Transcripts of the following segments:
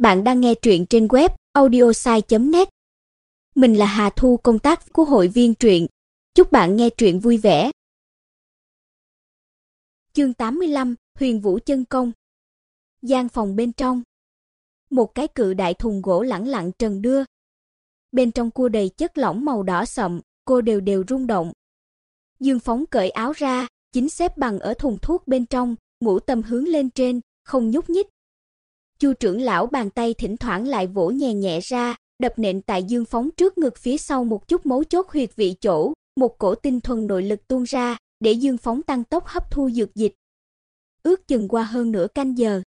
Bạn đang nghe truyện trên web audiosai.net. Mình là Hà Thu công tác của hội viên truyện. Chúc bạn nghe truyện vui vẻ. Chương 85, Huyền Vũ chân công. Gian phòng bên trong. Một cái cự đại thùng gỗ lẳng lặng trần đưa. Bên trong cua đầy chất lỏng màu đỏ sậm, cô đều đều rung động. Dương Phóng cởi áo ra, chính xếp bằng ở thùng thuốc bên trong, ngũ tâm hướng lên trên, không nhúc nhích. Chu trưởng lão bàn tay thỉnh thoảng lại vỗ nhẹ nhẹ ra, đập nện tại Dương Phóng trước ngực phía sau một chút mấu chốt huyệt vị chỗ, một cổ tinh thuần nội lực tuôn ra, để Dương Phóng tăng tốc hấp thu dược dịch. Ước chừng qua hơn nửa canh giờ.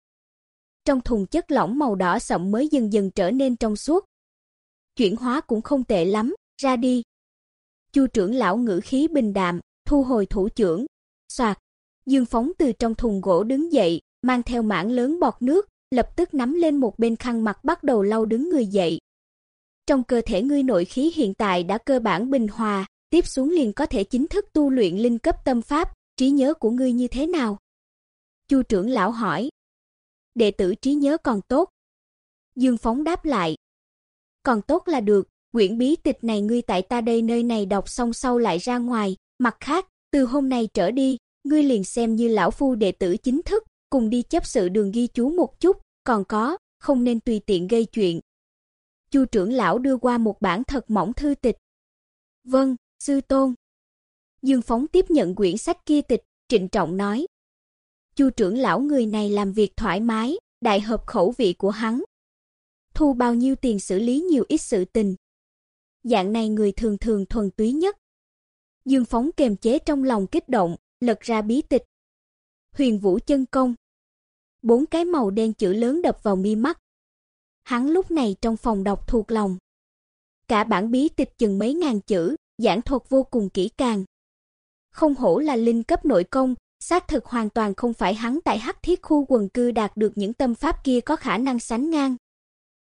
Trong thùng chất lỏng màu đỏ sậm mới dần dần trở nên trong suốt. Chuyển hóa cũng không tệ lắm, ra đi. Chu trưởng lão ngữ khí bình đạm, thu hồi thủ trưởng. Soạt, Dương Phóng từ trong thùng gỗ đứng dậy, mang theo mảng lớn bọt nước, lập tức nắm lên một bên khăn mặt bắt đầu lau đứng người dậy. Trong cơ thể ngươi nội khí hiện tại đã cơ bản bình hòa, tiếp xuống liền có thể chính thức tu luyện linh cấp tâm pháp, trí nhớ của ngươi như thế nào? Chu trưởng lão hỏi. Đệ tử trí nhớ còn tốt. Dương Phóng đáp lại. Còn tốt là được, quyển bí tịch này ngươi tại ta đây nơi này đọc xong sau lại ra ngoài, mặt khác, từ hôm nay trở đi, ngươi liền xem như lão phu đệ tử chính thức, cùng đi chấp sự đường ghi chú một chút, còn có, không nên tùy tiện gây chuyện. Chu trưởng lão đưa qua một bản thật mỏng thư tịch. "Vâng, sư tôn." Dương Phóng tiếp nhận quyển sách kia tịch, trịnh trọng nói. Chu trưởng lão người này làm việc thoải mái, đại hợp khẩu vị của hắn. Thu bao nhiêu tiền xử lý nhiều ít sự tình. Dạng này người thường thường thuần túy nhất. Dương Phóng kềm chế trong lòng kích động, lật ra bí tịch. Huyền Vũ chân công bốn cái màu đen chữ lớn đập vào mi mắt. Hắn lúc này trong phòng đọc thuộc lòng. Cả bản bí tịch chừng mấy ngàn chữ, giảng thuật vô cùng kỹ càng. Không hổ là linh cấp nội công, xác thực hoàn toàn không phải hắn tại Hắc Thiết khu quần cư đạt được những tâm pháp kia có khả năng sánh ngang.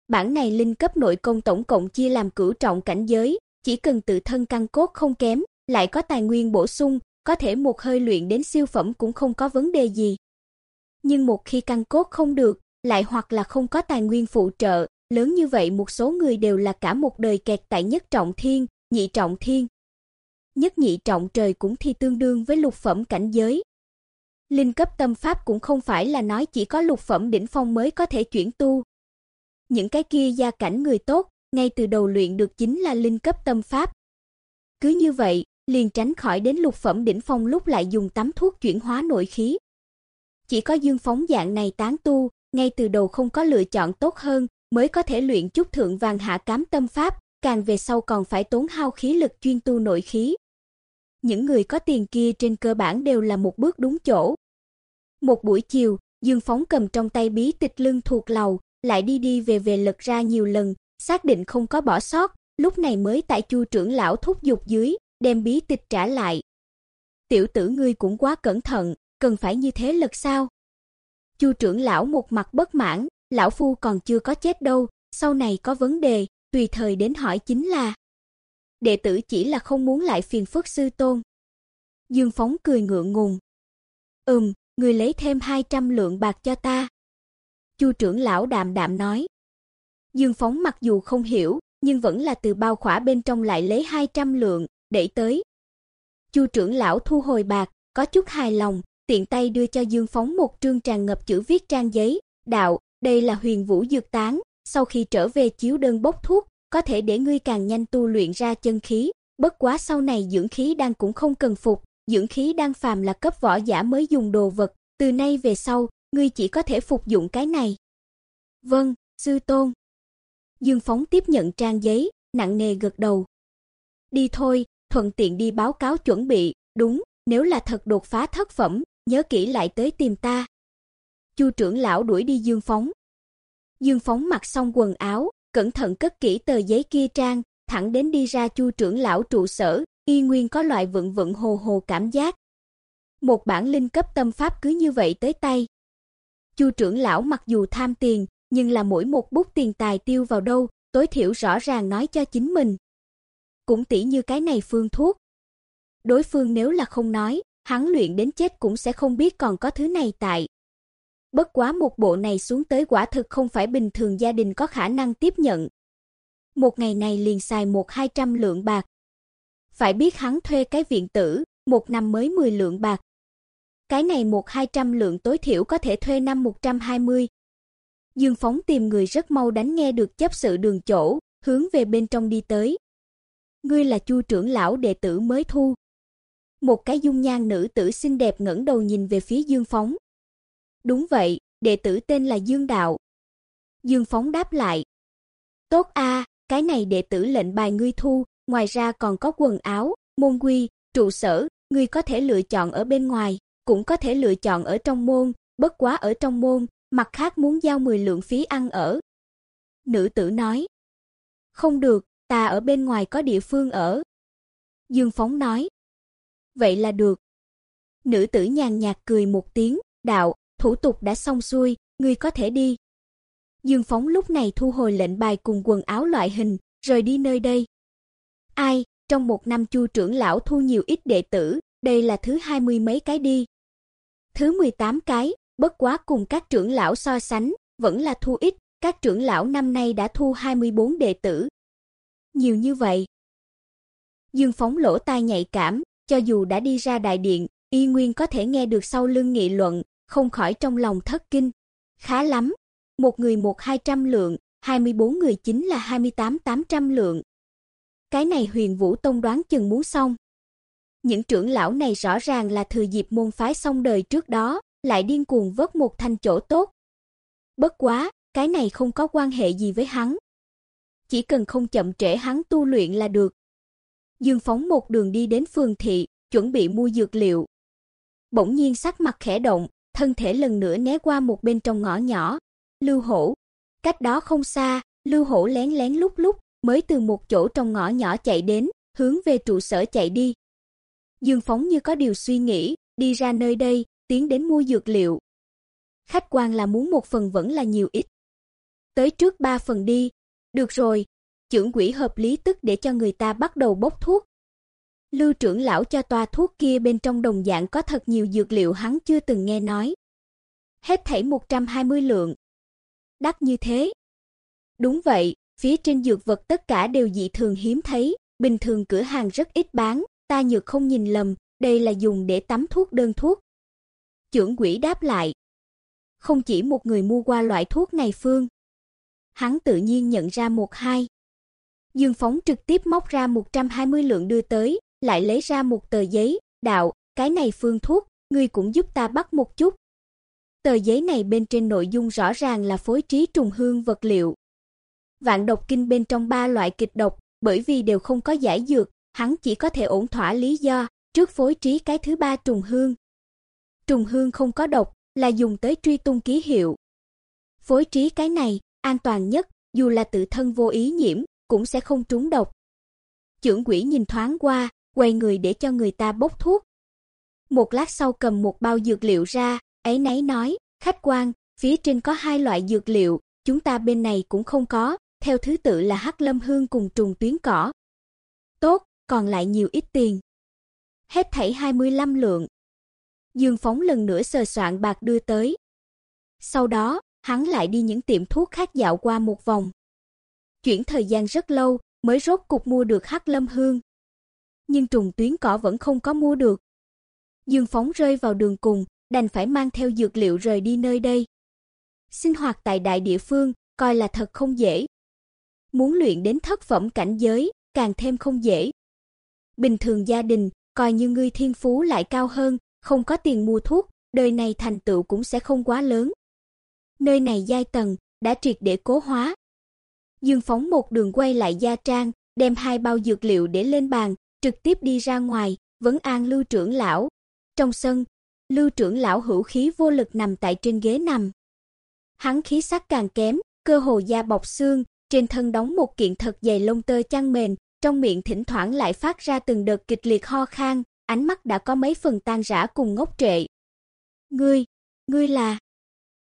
Bản này linh cấp nội công tổng cộng chia làm cửu trọng cảnh giới, chỉ cần tự thân căn cốt không kém, lại có tài nguyên bổ sung, có thể một hơi luyện đến siêu phẩm cũng không có vấn đề gì nhưng một khi căn cốt không được, lại hoặc là không có tài nguyên phụ trợ, lớn như vậy một số người đều là cả một đời kẹt tại nhất trọng thiên, nhị trọng thiên. Nhất nhị trọng trời cũng thi tương đương với lục phẩm cảnh giới. Linh cấp tâm pháp cũng không phải là nói chỉ có lục phẩm đỉnh phong mới có thể chuyển tu. Những cái kia gia cảnh người tốt, ngay từ đầu luyện được chính là linh cấp tâm pháp. Cứ như vậy, liền tránh khỏi đến lục phẩm đỉnh phong lúc lại dùng tắm thuốc chuyển hóa nội khí, chỉ có Dương Phóng dạng này tán tu, ngay từ đầu không có lựa chọn tốt hơn, mới có thể luyện chút thượng vàng hạ cám tâm pháp, càng về sau còn phải tốn hao khí lực chuyên tu nội khí. Những người có tiền kia trên cơ bản đều là một bước đúng chỗ. Một buổi chiều, Dương Phóng cầm trong tay bí tịch lưng thuộc lầu, lại đi đi về về lật ra nhiều lần, xác định không có bỏ sót, lúc này mới tại Chu trưởng lão thúc giục dưới, đem bí tịch trả lại. Tiểu tử ngươi cũng quá cẩn thận, cần phải như thế lật sao? Chu trưởng lão một mặt bất mãn, lão phu còn chưa có chết đâu, sau này có vấn đề, tùy thời đến hỏi chính là. Đệ tử chỉ là không muốn lại phiền phức sư tôn. Dương Phóng cười ngượng ngùng. "Ừm, người lấy thêm 200 lượng bạc cho ta." Chu trưởng lão đạm đạm nói. Dương Phóng mặc dù không hiểu, nhưng vẫn là từ bao khỏa bên trong lại lấy 200 lượng, để tới. Chu trưởng lão thu hồi bạc, có chút hài lòng, tiện tay đưa cho Dương Phóng một trương tràn ngập chữ viết trang giấy, "Đạo, đây là Huyền Vũ dược tán, sau khi trở về chiếu đơn bốc thuốc, có thể để ngươi càng nhanh tu luyện ra chân khí, bất quá sau này dưỡng khí đan cũng không cần phục, dưỡng khí đan phàm là cấp võ giả mới dùng đồ vật, từ nay về sau, ngươi chỉ có thể phục dụng cái này." "Vâng, sư tôn." Dương Phóng tiếp nhận trang giấy, nặng nề gật đầu. "Đi thôi, thuận tiện đi báo cáo chuẩn bị, đúng, nếu là thật đột phá thất phẩm, nhớ kỹ lại tới tìm ta." Chu trưởng lão đuổi đi Dương Phóng. Dương Phóng mặc xong quần áo, cẩn thận cất kỹ tờ giấy kia trang, thẳng đến đi ra Chu trưởng lão trụ sở, y nguyên có loại vựng vựng hồ hồ cảm giác. Một bản linh cấp tâm pháp cứ như vậy tới tay. Chu trưởng lão mặc dù tham tiền, nhưng là mỗi một bút tiền tài tiêu vào đâu, tối thiểu rõ ràng nói cho chính mình. Cũng tỉ như cái này phương thuốc. Đối phương nếu là không nói, hắn luyện đến chết cũng sẽ không biết còn có thứ này tại. bất quá một bộ này xuống tới quả thực không phải bình thường gia đình có khả năng tiếp nhận. Một ngày này liền xài một hai trăm lượng bạc. Phải biết hắn thuê cái viện tử, một năm mới 10 lượng bạc. Cái này một hai trăm lượng tối thiểu có thể thuê năm 120. Dương Phóng tìm người rất mau đánh nghe được chấp sự đường chỗ, hướng về bên trong đi tới. Ngươi là Chu trưởng lão đệ tử mới thu. Một cái dung nhan nữ tử xinh đẹp ngẩng đầu nhìn về phía Dương Phóng. Đúng vậy, đệ tử tên là Dương Đạo. Dương Phóng đáp lại. Tốt a, cái này đệ tử lệnh bài ngươi thu, ngoài ra còn có quần áo, môn quy, trụ sở, ngươi có thể lựa chọn ở bên ngoài, cũng có thể lựa chọn ở trong môn, bất quá ở trong môn, mặt khác muốn giao 10 lượng phí ăn ở. Nữ tử nói. Không được, ta ở bên ngoài có địa phương ở. Dương Phóng nói. Vậy là được. Nữ tử nhàn nhạt cười một tiếng, đạo, thủ tục đã xong xuôi, ngươi có thể đi. Dương Phóng lúc này thu hồi lệnh bài cùng quần áo loại hình, rời đi nơi đây. Ai, trong một năm Chu trưởng lão thu nhiều ít đệ tử, đây là thứ hai mươi mấy cái đi. Thứ 18 cái, bất quá cùng các trưởng lão so sánh, vẫn là thu ít, các trưởng lão năm nay đã thu 24 đệ tử. Nhiều như vậy. Dương Phóng lỗ tai nhạy cảm, cho dù đã đi ra đại điện, y nguyên có thể nghe được sau lưng nghị luận, không khỏi trong lòng thất kinh. Khá lắm, một người một hai trăm lượng, 24 người chính là 28 800 lượng. Cái này Huyền Vũ Tông đoán chừng muốn xong. Những trưởng lão này rõ ràng là thừa dịp môn phái xong đời trước đó, lại điên cuồng vớt một thanh chỗ tốt. Bất quá, cái này không có quan hệ gì với hắn. Chỉ cần không chậm trễ hắn tu luyện là được. Dương phóng một đường đi đến phường thị, chuẩn bị mua dược liệu. Bỗng nhiên sắc mặt khẽ động, thân thể lần nữa né qua một bên trong ngõ nhỏ. Lưu Hổ. Cách đó không xa, Lưu Hổ lén lén lúc lúc mới từ một chỗ trong ngõ nhỏ chạy đến, hướng về trụ sở chạy đi. Dương Phóng như có điều suy nghĩ, đi ra nơi đây, tiến đến mua dược liệu. Khách quan là muốn một phần vẫn là nhiều ít. Tới trước ba phần đi. Được rồi, trưởng quỹ hợp lý tức để cho người ta bắt đầu bốc thuốc. Lưu trưởng lão cho toa thuốc kia bên trong đồng dạng có thật nhiều dược liệu hắn chưa từng nghe nói. Hết thảy 120 lượng. Đắt như thế. Đúng vậy, phía trên dược vật tất cả đều dị thường hiếm thấy, bình thường cửa hàng rất ít bán, ta nhược không nhìn lầm, đây là dùng để tắm thuốc đơn thuốc. Trưởng quỹ đáp lại. Không chỉ một người mua qua loại thuốc này phương. Hắn tự nhiên nhận ra một hai. Dương Phóng trực tiếp móc ra 120 lượng đưa tới, lại lấy ra một tờ giấy, đạo, cái này phương thuốc, ngươi cũng giúp ta bắt một chút. Tờ giấy này bên trên nội dung rõ ràng là phối trí trùng hương vật liệu. Vạn độc kinh bên trong ba loại kịch độc, bởi vì đều không có giải dược, hắn chỉ có thể ổn thỏa lý do, trước phối trí cái thứ ba trùng hương. Trùng hương không có độc, là dùng tới truy tung ký hiệu. Phối trí cái này, an toàn nhất, dù là tự thân vô ý nhiễm, cũng sẽ không trúng độc. Chưởng quỷ nhìn thoáng qua, quay người để cho người ta bốc thuốc. Một lát sau cầm một bao dược liệu ra, ấy nấy nói, khách quan, phía trên có hai loại dược liệu, chúng ta bên này cũng không có, theo thứ tự là hắc lâm hương cùng trùng tuyến cỏ. Tốt, còn lại nhiều ít tiền. Hết thảy 25 lượng. Dương Phóng lần nữa sờ soạn bạc đưa tới. Sau đó, hắn lại đi những tiệm thuốc khác dạo qua một vòng. Chuyển thời gian rất lâu, mới rốt cục mua được Hắc Lâm Hương. Nhưng trùng tuyến cỏ vẫn không có mua được. Dương Phóng rơi vào đường cùng, đành phải mang theo dược liệu rời đi nơi đây. Sinh hoạt tại đại địa phương, coi là thật không dễ. Muốn luyện đến thất phẩm cảnh giới, càng thêm không dễ. Bình thường gia đình, coi như ngươi thiên phú lại cao hơn, không có tiền mua thuốc, đời này thành tựu cũng sẽ không quá lớn. Nơi này giai tầng đã triệt để cố hóa. Dương phóng một đường quay lại gia trang, đem hai bao dược liệu để lên bàn, trực tiếp đi ra ngoài, vấn an Lưu trưởng lão. Trong sân, Lưu trưởng lão hữu khí vô lực nằm tại trên ghế nằm. Hắn khí sắc càng kém, cơ hồ da bọc xương, trên thân đóng một kiện thật dày lông tơ chăn mền, trong miệng thỉnh thoảng lại phát ra từng đợt kịch liệt ho khan, ánh mắt đã có mấy phần tan rã cùng ngốc trệ. "Ngươi, ngươi là?"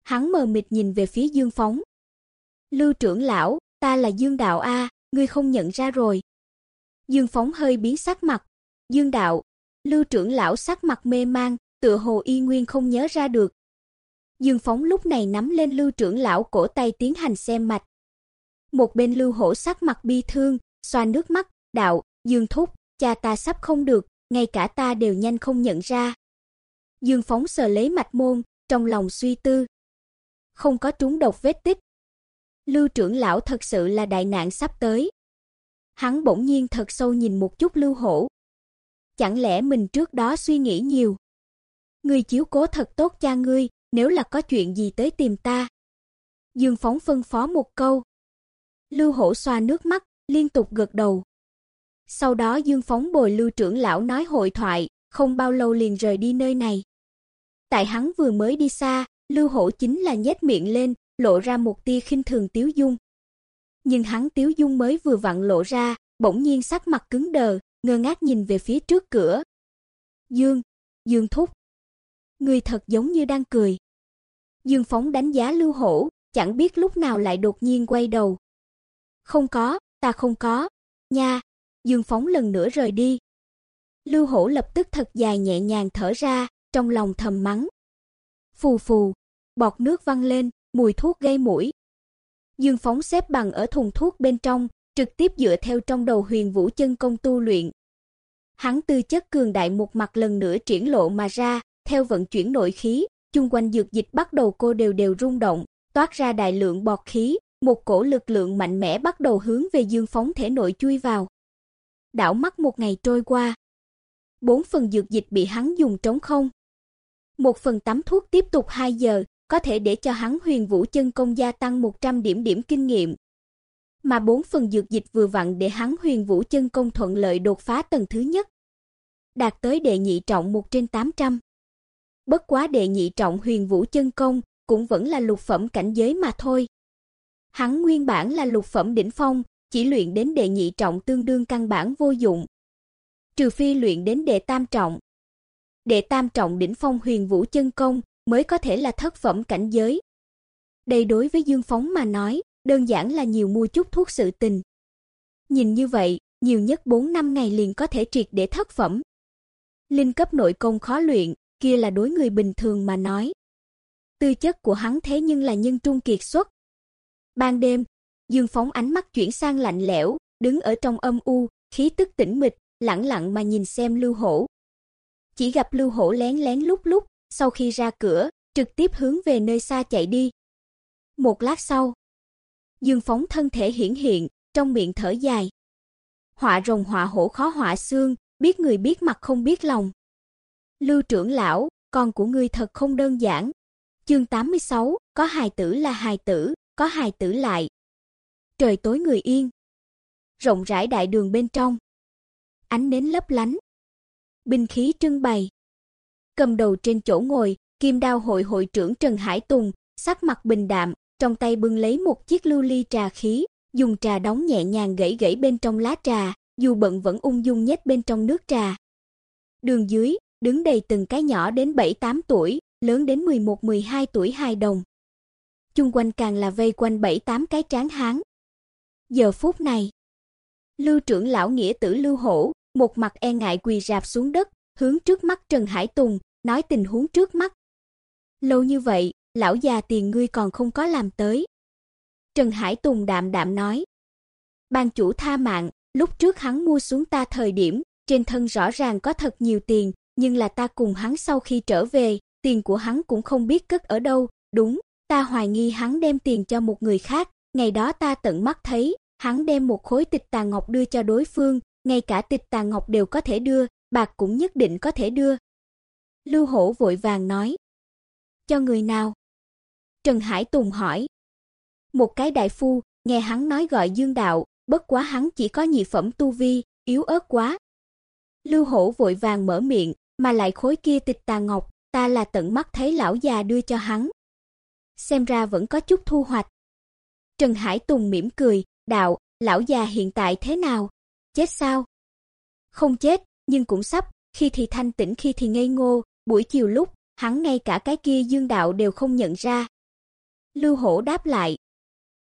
Hắn mờ mịt nhìn về phía Dương Phóng. "Lưu trưởng lão, ta là Dương Đạo a, ngươi không nhận ra rồi." Dương Phóng hơi biến sắc mặt. "Dương Đạo?" Lưu trưởng lão sắc mặt mê mang, tựa hồ y nguyên không nhớ ra được. Dương Phóng lúc này nắm lên Lưu trưởng lão cổ tay tiến hành xem mạch. Một bên Lưu Hổ sắc mặt bi thương, xoa nước mắt, đạo, Dương thúc, cha ta sắp không được, ngay cả ta đều nhanh không nhận ra. Dương Phóng sờ lấy mạch môn, trong lòng suy tư. Không có trúng độc vết tích. Lưu trưởng lão thật sự là đại nạn sắp tới. Hắn bỗng nhiên thật sâu nhìn một chút Lưu Hổ. Chẳng lẽ mình trước đó suy nghĩ nhiều? Ngươi chiếu cố thật tốt cha ngươi, nếu là có chuyện gì tới tìm ta. Dương Phóng phân phó một câu. Lưu Hổ xoa nước mắt, liên tục gật đầu. Sau đó Dương Phóng bồi Lưu trưởng lão nói hội thoại, không bao lâu liền rời đi nơi này. Tại hắn vừa mới đi xa, Lưu Hổ chính là nhếch miệng lên, lộ ra một tia khinh thường tiếu dung. Nhưng hắn tiếu dung mới vừa vặn lộ ra, bỗng nhiên sắc mặt cứng đờ, ngơ ngác nhìn về phía trước cửa. "Dương, Dương thúc." Người thật giống như đang cười. Dương Phóng đánh giá Lưu Hổ, chẳng biết lúc nào lại đột nhiên quay đầu. "Không có, ta không có." Nha, Dương Phóng lần nữa rời đi. Lưu Hổ lập tức thật dài nhẹ nhàng thở ra, trong lòng thầm mắng. Phù phù, bọt nước văng lên, mùi thuốc gây mũi. Dương Phóng xếp bằng ở thùng thuốc bên trong, trực tiếp dựa theo trong đầu Huyền Vũ chân công tu luyện. Hắn tư chất cường đại một mặt lần nữa triển lộ mà ra, theo vận chuyển nội khí, chung quanh dược dịch bắt đầu cô đều đều rung động, toát ra đại lượng bọt khí, một cổ lực lượng mạnh mẽ bắt đầu hướng về Dương Phóng thể nội chui vào. Đảo mắt một ngày trôi qua, bốn phần dược dịch bị hắn dùng trống không. Một phần tắm thuốc tiếp tục 2 giờ, có thể để cho hắn Huyền Vũ chân công gia tăng 100 điểm điểm kinh nghiệm. Mà bốn phần dược dịch vừa vặn để hắn Huyền Vũ chân công thuận lợi đột phá tầng thứ nhất, đạt tới đệ nhị trọng 1 trên 800. Bất quá đệ nhị trọng Huyền Vũ chân công cũng vẫn là lục phẩm cảnh giới mà thôi. Hắn nguyên bản là lục phẩm đỉnh phong, chỉ luyện đến đệ nhị trọng tương đương căn bản vô dụng. Trừ phi luyện đến đệ tam trọng. Đệ tam trọng đỉnh phong Huyền Vũ chân công mới có thể là thất phẩm cảnh giới. Đây đối với Dương Phóng mà nói, đơn giản là nhiều mua chút thuốc sự tình. Nhìn như vậy, nhiều nhất 4 năm ngày liền có thể triệt để thất phẩm. Linh cấp nội công khó luyện, kia là đối người bình thường mà nói. Tư chất của hắn thế nhưng là nhân trung kiệt xuất. Ban đêm, Dương Phóng ánh mắt chuyển sang lạnh lẽo, đứng ở trong âm u, khí tức tĩnh mịch, lặng lặng mà nhìn xem Lưu Hổ. Chỉ gặp Lưu Hổ lén lén lúc lúc, sau khi ra cửa, trực tiếp hướng về nơi xa chạy đi. Một lát sau, Dương Phóng thân thể hiển hiện, trong miệng thở dài. Họa rồng họa hổ khó họa xương, biết người biết mặt không biết lòng. Lưu trưởng lão, con của ngươi thật không đơn giản. Chương 86, có hài tử là hài tử, có hài tử lại. Trời tối người yên. Rộng rãi đại đường bên trong. Ánh nến lấp lánh. Binh khí trưng bày. Cầm đầu trên chỗ ngồi, Kim Đao hội hội trưởng Trần Hải Tùng, sắc mặt bình đạm, trong tay bưng lấy một chiếc lưu ly trà khí, dùng trà đóng nhẹ nhàng gãy gãy bên trong lá trà, dù bận vẫn ung dung nhét bên trong nước trà. Đường dưới, đứng đầy từng cái nhỏ đến 7-8 tuổi, lớn đến 11-12 tuổi hài đồng. Chung quanh càng là vây quanh 7-8 cái tráng hán. Giờ phút này, Lưu trưởng lão nghĩa tử Lưu Hổ, một mặt e ngại quỳ rạp xuống đất, hướng trước mắt Trần Hải Tùng, nói tình huống trước mắt. Lâu như vậy, lão già tiền ngươi còn không có làm tới. Trần Hải Tùng đạm đạm nói. Ban chủ tha mạng, lúc trước hắn mua xuống ta thời điểm, trên thân rõ ràng có thật nhiều tiền, nhưng là ta cùng hắn sau khi trở về, tiền của hắn cũng không biết cất ở đâu, đúng, ta hoài nghi hắn đem tiền cho một người khác, ngày đó ta tận mắt thấy, hắn đem một khối tịch tà ngọc đưa cho đối phương, ngay cả tịch tà ngọc đều có thể đưa, bạc cũng nhất định có thể đưa. Lưu Hổ vội vàng nói. Cho người nào? Trần Hải Tùng hỏi. Một cái đại phu, nghe hắn nói gọi Dương Đạo, bất quá hắn chỉ có nhị phẩm tu vi, yếu ớt quá. Lưu Hổ vội vàng mở miệng, mà lại khối kia tịch tà ngọc, ta là tận mắt thấy lão già đưa cho hắn. Xem ra vẫn có chút thu hoạch. Trần Hải Tùng mỉm cười, đạo, lão già hiện tại thế nào? Chết sao? Không chết, nhưng cũng sắp, khi thì thanh tĩnh khi thì ngây ngô, buổi chiều lúc, hắn ngay cả cái kia Dương đạo đều không nhận ra. Lưu Hổ đáp lại.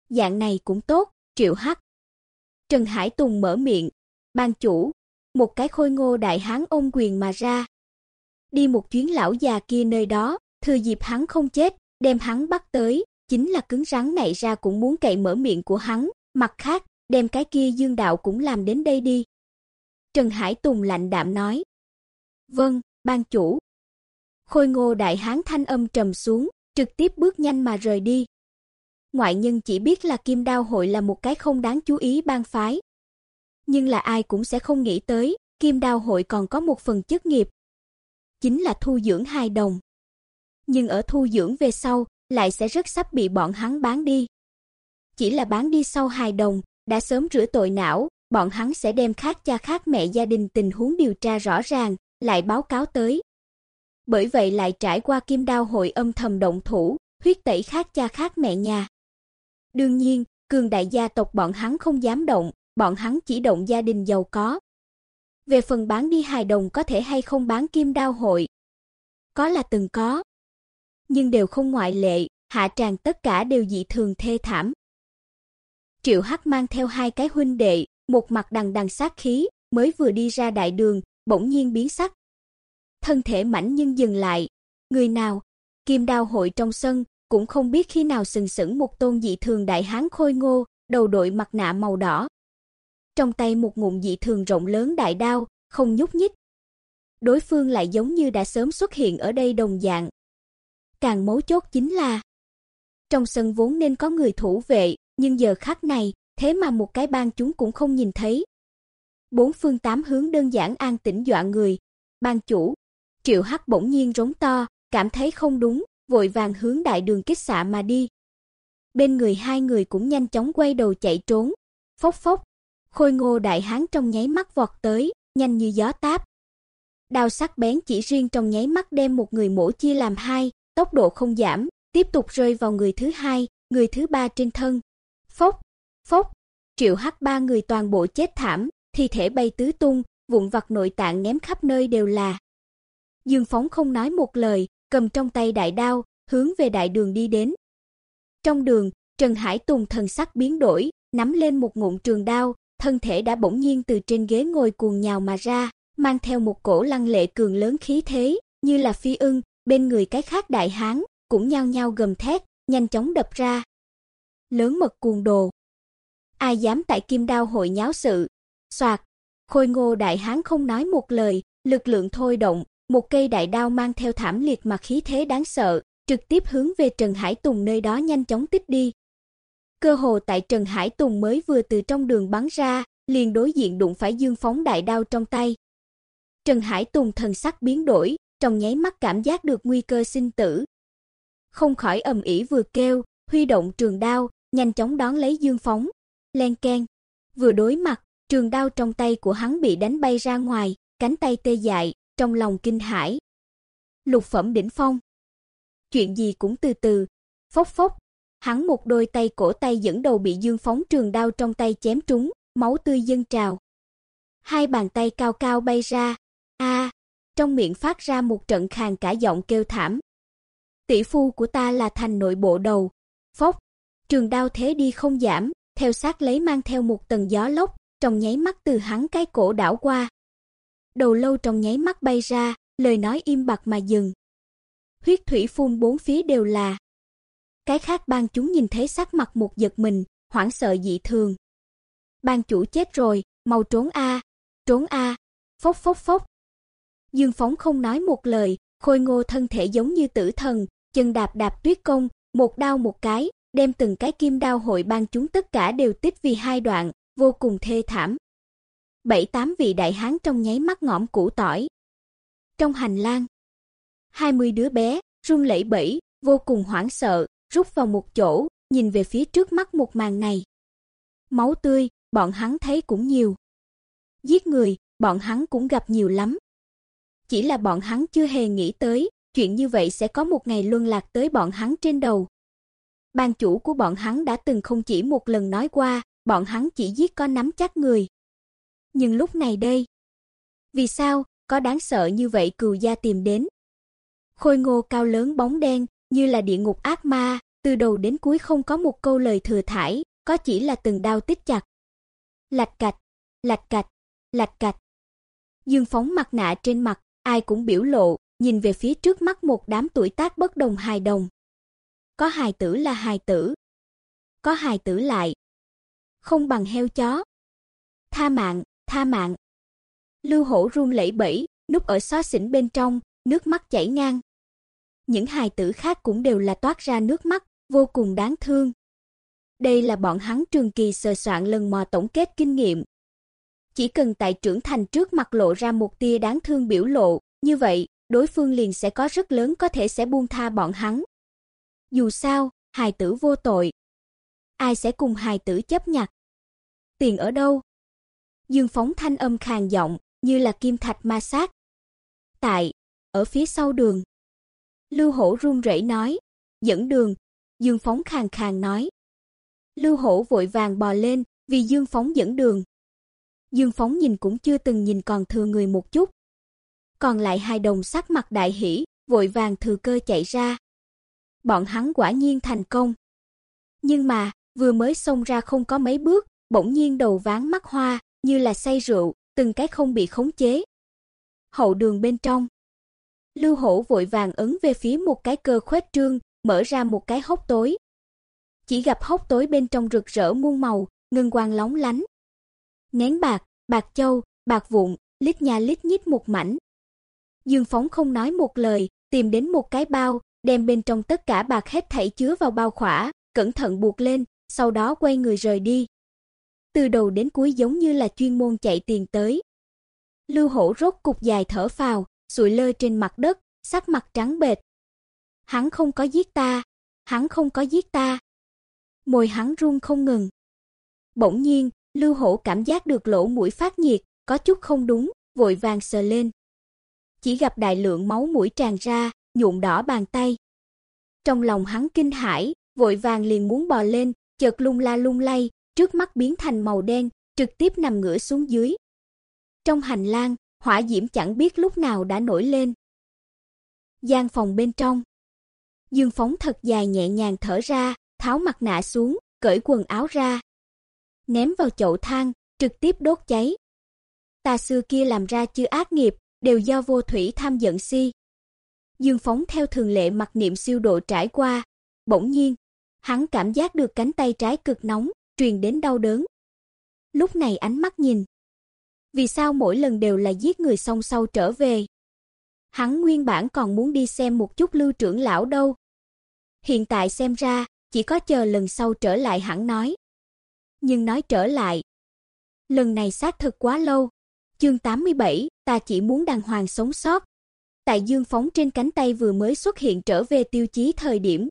Dạng này cũng tốt, Triệu Hắc. Trần Hải Tùng mở miệng, "Ban chủ." Một cái khôi ngô đại hán ôm quyền mà ra. Đi một chuyến lão già kia nơi đó, thừa dịp hắn không chết, đem hắn bắt tới, chính là cứng rắn nảy ra cũng muốn cậy mở miệng của hắn, mặt khác, đem cái kia Dương đạo cũng làm đến đây đi. Trần Hải Tùng lạnh đạm nói. Vâng, ban chủ. Khôi ngô đại hán thanh âm trầm xuống, trực tiếp bước nhanh mà rời đi. Ngoại nhân chỉ biết là Kim Đao hội là một cái không đáng chú ý bang phái. Nhưng là ai cũng sẽ không nghĩ tới, Kim Đao hội còn có một phần chức nghiệp, chính là thu dưỡng hài đồng. Nhưng ở thu dưỡng về sau, lại sẽ rất sắp bị bọn hắn bán đi. Chỉ là bán đi sau hài đồng, đã sớm rửa tội não, bọn hắn sẽ đem khác cha khác mẹ gia đình tình huống điều tra rõ ràng, lại báo cáo tới. Bởi vậy lại trải qua kim đao hội âm thầm động thủ, huyết tẩy khác cha khác mẹ nhà. Đương nhiên, cường đại gia tộc bọn hắn không dám động, bọn hắn chỉ động gia đình giàu có. Về phần bán đi hài đồng có thể hay không bán kim đao hội, có là từng có, nhưng đều không ngoại lệ, hạ tràng tất cả đều dị thường thê thảm. Triệu Hắc mang theo hai cái huynh đệ, một mặt đằng đằng sát khí, mới vừa đi ra đại đường, bỗng nhiên biến sắc. Thân thể mảnh nhưng dừng lại, người nào? Kim Đao hội trong sân, cũng không biết khi nào sừng sững một tôn dị thường đại hán khôi ngô, đầu đội mặt nạ màu đỏ. Trong tay một ngụm dị thường rộng lớn đại đao, không nhúc nhích. Đối phương lại giống như đã sớm xuất hiện ở đây đồng dạng. Càng mấu chốt chính là trong sân vốn nên có người thủ vệ, nhưng giờ khắc này, thế mà một cái bang chúng cũng không nhìn thấy. Bốn phương tám hướng đơn giản an tĩnh dọa người. bang chủ, Triệu Hắc bỗng nhiên rống to, cảm thấy không đúng, vội vàng hướng đại đường kích xạ mà đi. Bên người hai người cũng nhanh chóng quay đầu chạy trốn. Phốc phốc, Khôi Ngô đại hán trong nháy mắt vọt tới, nhanh như gió táp. Đao sắc bén chỉ riêng trong nháy mắt đem một người mổ chia làm hai, tốc độ không giảm, tiếp tục rơi vào người thứ hai, người thứ ba trên thân. Phốc, phốc, Triệu Hắc ba người toàn bộ chết thảm, thi thể bay tứ tung, vụn vặt nội tạng ném khắp nơi đều là. Dương Phóng không nói một lời, cầm trong tay đại đao, hướng về đại đường đi đến. Trong đường, Trần Hải Tùng thần sắc biến đổi, nắm lên một ngụm trường đao, thân thể đã bỗng nhiên từ trên ghế ngồi cuồng nhào mà ra, mang theo một cổ lăng lệ cường lớn khí thế, như là phi ưng, bên người cái khác đại hán cũng nhao nhao gầm thét, nhanh chóng đập ra. Lớn mật cuồng đồ. Ai dám tại Kim Đao hội nháo sự? Soạt, Khôi Ngô đại hán không nói một lời, lực lượng thôi động, một cây đại đao mang theo thảm liệt mà khí thế đáng sợ, trực tiếp hướng về Trần Hải Tùng nơi đó nhanh chóng tích đi. Cơ hồ tại Trần Hải Tùng mới vừa từ trong đường bắn ra, liền đối diện đụng phải Dương phóng đại đao trong tay. Trần Hải Tùng thần sắc biến đổi, trong nháy mắt cảm giác được nguy cơ sinh tử. Không khỏi ầm ĩ vừa kêu, huy động trường đao, nhanh chóng đón lấy Dương phóng. Leng keng, vừa đối mặt, trường đao trong tay của hắn bị đánh bay ra ngoài, cánh tay tê dại, trong lòng kinh hãi. Lục phẩm đỉnh phong. Chuyện gì cũng từ từ, phốc phốc, hắn một đôi tay cổ tay dẫn đầu bị Dương phóng trường đao trong tay chém trúng, máu tươi dâng trào. Hai bàn tay cao cao bay ra, a, trong miệng phát ra một trận khàn cả giọng kêu thảm. Tỷ phu của ta là thành nội bộ đầu. Phốc, trường đao thế đi không giảm, theo sát lấy mang theo một tầng gió lốc, trong nháy mắt từ hắn cái cổ đảo qua. Đầu lâu trong nháy mắt bay ra, lời nói im bặt mà dừng. Huyết thủy phun bốn phía đều là. Cái khác ban chúng nhìn thấy sắc mặt một giật mình, hoảng sợ dị thường. Ban chủ chết rồi, mau trốn a, trốn a. Phốc phốc phốc. Dương Phóng không nói một lời, khôi ngô thân thể giống như tử thần, chân đạp đạp tuyết công, một đao một cái, đem từng cái kim đao hội ban chúng tất cả đều tích vì hai đoạn, vô cùng thê thảm. Bảy tám vị đại hán trong nháy mắt ngõm củ tỏi. Trong hành lang, 20 đứa bé, run lẩy bẩy, vô cùng hoảng sợ, rút vào một chỗ, nhìn về phía trước mắt một màn này. Máu tươi, bọn hắn thấy cũng nhiều. Giết người, bọn hắn cũng gặp nhiều lắm. Chỉ là bọn hắn chưa hề nghĩ tới, chuyện như vậy sẽ có một ngày luân lạc tới bọn hắn trên đầu. Ban chủ của bọn hắn đã từng không chỉ một lần nói qua, bọn hắn chỉ giết có nắm chắc người. Nhưng lúc này đây, vì sao có đáng sợ như vậy cừu gia tìm đến? Khôi ngô cao lớn bóng đen, như là địa ngục ác ma, từ đầu đến cuối không có một câu lời thừa thải, có chỉ là từng đao tích chặt. Lạch cạch, lạch cạch, lạch cạch. Dương phóng mặt nạ trên mặt, ai cũng biểu lộ, nhìn về phía trước mắt một đám tuổi tác bất đồng hài đồng. có hài tử là hài tử. Có hài tử lại. Không bằng heo chó. Tha mạng, tha mạng. Lưu hổ run lẩy bẩy, núp ở xó xỉnh bên trong, nước mắt chảy ngang. Những hài tử khác cũng đều là toát ra nước mắt, vô cùng đáng thương. Đây là bọn hắn trường kỳ sờ soạn lần mò tổng kết kinh nghiệm. Chỉ cần tại trưởng thành trước mặt lộ ra một tia đáng thương biểu lộ, như vậy, đối phương liền sẽ có rất lớn có thể sẽ buông tha bọn hắn. Dù sao, hài tử vô tội. Ai sẽ cùng hài tử chấp nhặt? Tiền ở đâu? Dương phóng thanh âm khàn giọng, như là kim thạch ma sát. Tại, ở phía sau đường. Lưu Hổ run rẩy nói, dẫn đường, Dương phóng khàn khàn nói. Lưu Hổ vội vàng bò lên, vì Dương phóng dẫn đường. Dương phóng nhìn cũng chưa từng nhìn còn thừa người một chút. Còn lại hai đồng sắc mặt đại hỉ, vội vàng thừa cơ chạy ra. Bọn hắn quả nhiên thành công. Nhưng mà, vừa mới xông ra không có mấy bước, bỗng nhiên đầu ván mắt hoa, như là say rượu, từng cái không bị khống chế. Hậu đường bên trong, Lưu Hổ vội vàng ấn về phía một cái cơ khuếch trương, mở ra một cái hốc tối. Chỉ gặp hốc tối bên trong rực rỡ muôn màu, ngân quang lóng lánh. Nén bạc, bạc châu, bạc vụn, lít nhà lít nhít một mảnh. Dương Phóng không nói một lời, tìm đến một cái bao, đem bên trong tất cả bạc hết thảy chứa vào bao khỏa, cẩn thận buộc lên, sau đó quay người rời đi. Từ đầu đến cuối giống như là chuyên môn chạy tiền tới. Lưu Hổ rốt cục dài thở phào, sụi lơ trên mặt đất, sắc mặt trắng bệch. Hắn không có giết ta, hắn không có giết ta. Môi hắn run không ngừng. Bỗng nhiên, Lưu Hổ cảm giác được lỗ mũi phát nhiệt, có chút không đúng, vội vàng sờ lên. Chỉ gặp đại lượng máu mũi tràn ra, nhuộm đỏ bàn tay. Trong lòng hắn kinh hãi, vội vàng liền muốn bò lên, chợt lung la lung lay, trước mắt biến thành màu đen, trực tiếp nằm ngửa xuống dưới. Trong hành lang, hỏa diễm chẳng biết lúc nào đã nổi lên. Gian phòng bên trong, Dương Phóng thật dài nhẹ nhàng thở ra, tháo mặt nạ xuống, cởi quần áo ra, ném vào chậu than, trực tiếp đốt cháy. Ta xưa kia làm ra chưa ác nghiệp, đều do vô thủy tham giận si. Dương Phóng theo thường lệ mặc niệm siêu độ trải qua, bỗng nhiên, hắn cảm giác được cánh tay trái cực nóng, truyền đến đau đớn. Lúc này ánh mắt nhìn, vì sao mỗi lần đều là giết người xong sau trở về? Hắn nguyên bản còn muốn đi xem một chút Lưu trưởng lão đâu. Hiện tại xem ra, chỉ có chờ lần sau trở lại hẳn nói. Nhưng nói trở lại, lần này xác thực quá lâu. Chương 87, ta chỉ muốn đàng hoàng sống sót. Tại Dương phóng trên cánh tay vừa mới xuất hiện trở về tiêu chí thời điểm.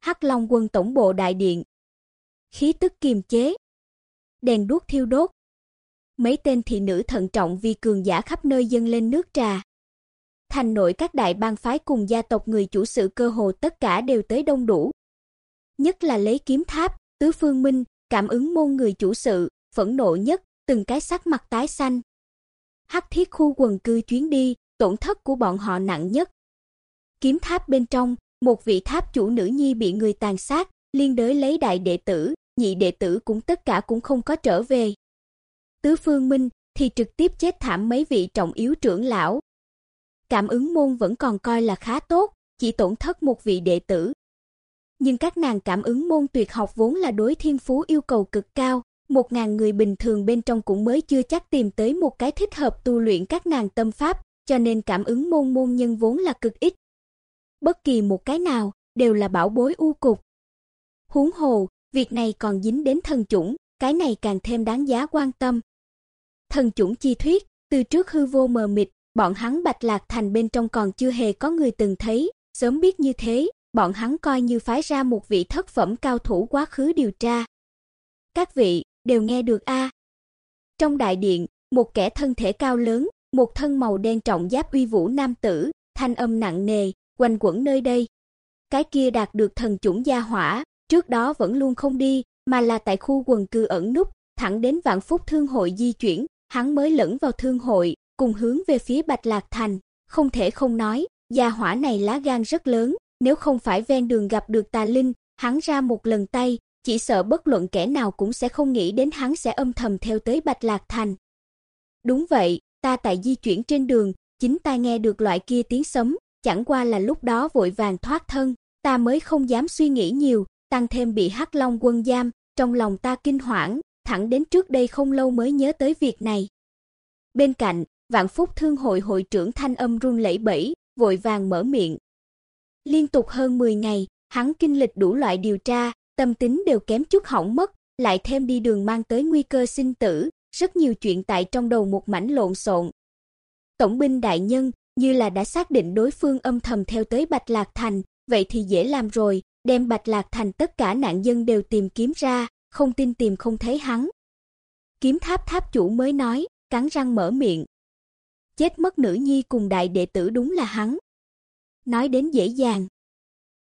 Hắc Long quân tổng bộ đại điện. Khí tức kiềm chế. Đèn đuốc thiêu đốt, mấy tên thị nữ thận trọng vì cường giả khắp nơi dâng lên nước trà. Thành nội các đại bang phái cùng gia tộc người chủ sự cơ hồ tất cả đều tới đông đủ. Nhất là lấy kiếm tháp, tứ phương minh, cảm ứng môn người chủ sự, phẫn nộ nhất, từng cái sắc mặt tái xanh. Hắc thiết khu quần cư chuyến đi, tổn thất của bọn họ nặng nhất. Kiếm tháp bên trong, một vị tháp chủ nữ nhi bị người tàn sát, liên đới lấy đại đệ tử, nhị đệ tử cũng tất cả cũng không có trở về. Tứ Phương Minh thì trực tiếp chết thảm mấy vị trọng yếu trưởng lão. Cảm ứng môn vẫn còn coi là khá tốt, chỉ tổn thất một vị đệ tử. Nhưng các nàng cảm ứng môn tuyệt học vốn là đối thiên phú yêu cầu cực cao, một ngàn người bình thường bên trong cũng mới chưa chắc tìm tới một cái thích hợp tu luyện các nàng tâm pháp, cho nên cảm ứng môn môn nhân vốn là cực ít. Bất kỳ một cái nào đều là bảo bối u cục. Huống hồ, việc này còn dính đến thần chủng, cái này càng thêm đáng giá quan tâm. Thần chủng chi thuyết, từ trước hư vô mờ mịt, bọn hắn Bạch Lạc Thành bên trong còn chưa hề có người từng thấy, sớm biết như thế, bọn hắn coi như phái ra một vị thất phẩm cao thủ quá khứ điều tra. Các vị đều nghe được a. Trong đại điện, một kẻ thân thể cao lớn, một thân màu đen trọng giáp uy vũ nam tử, thanh âm nặng nề, quanh quẩn nơi đây. Cái kia đạt được thần chủng gia hỏa, trước đó vẫn luôn không đi, mà là tại khu quần cư ẩn núp, thẳng đến Vạn Phúc Thương hội di chuyển, hắn mới lẫn vào thương hội, cùng hướng về phía Bạch Lạc Thành, không thể không nói, gia hỏa này lá gan rất lớn, nếu không phải ven đường gặp được tà linh, hắn ra một lần tay, chỉ sợ bất luận kẻ nào cũng sẽ không nghĩ đến hắn sẽ âm thầm theo tới Bạch Lạc Thành. Đúng vậy, ta tại di chuyển trên đường, chính ta nghe được loại kia tiếng sấm, chẳng qua là lúc đó vội vàng thoát thân, ta mới không dám suy nghĩ nhiều, tăng thêm bị Hắc Long quân giam, trong lòng ta kinh hoảng, thẳng đến trước đây không lâu mới nhớ tới việc này. Bên cạnh, Vạn Phúc Thương hội hội trưởng thanh âm run lẩy bẩy, vội vàng mở miệng. Liên tục hơn 10 ngày, hắn kinh lịch đủ loại điều tra, tâm tính đều kém chút hỏng mất, lại thêm đi đường mang tới nguy cơ sinh tử, rất nhiều chuyện tại trong đầu một mảnh lộn xộn. Tổng binh đại nhân, như là đã xác định đối phương âm thầm theo tới Bạch Lạc Thành, vậy thì dễ làm rồi, đem Bạch Lạc Thành tất cả nạn dân đều tìm kiếm ra, không tin tìm không thấy hắn. Kiếm tháp tháp chủ mới nói, cắn răng mở miệng. Chết mất nữ nhi cùng đại đệ tử đúng là hắn. Nói đến dễ dàng.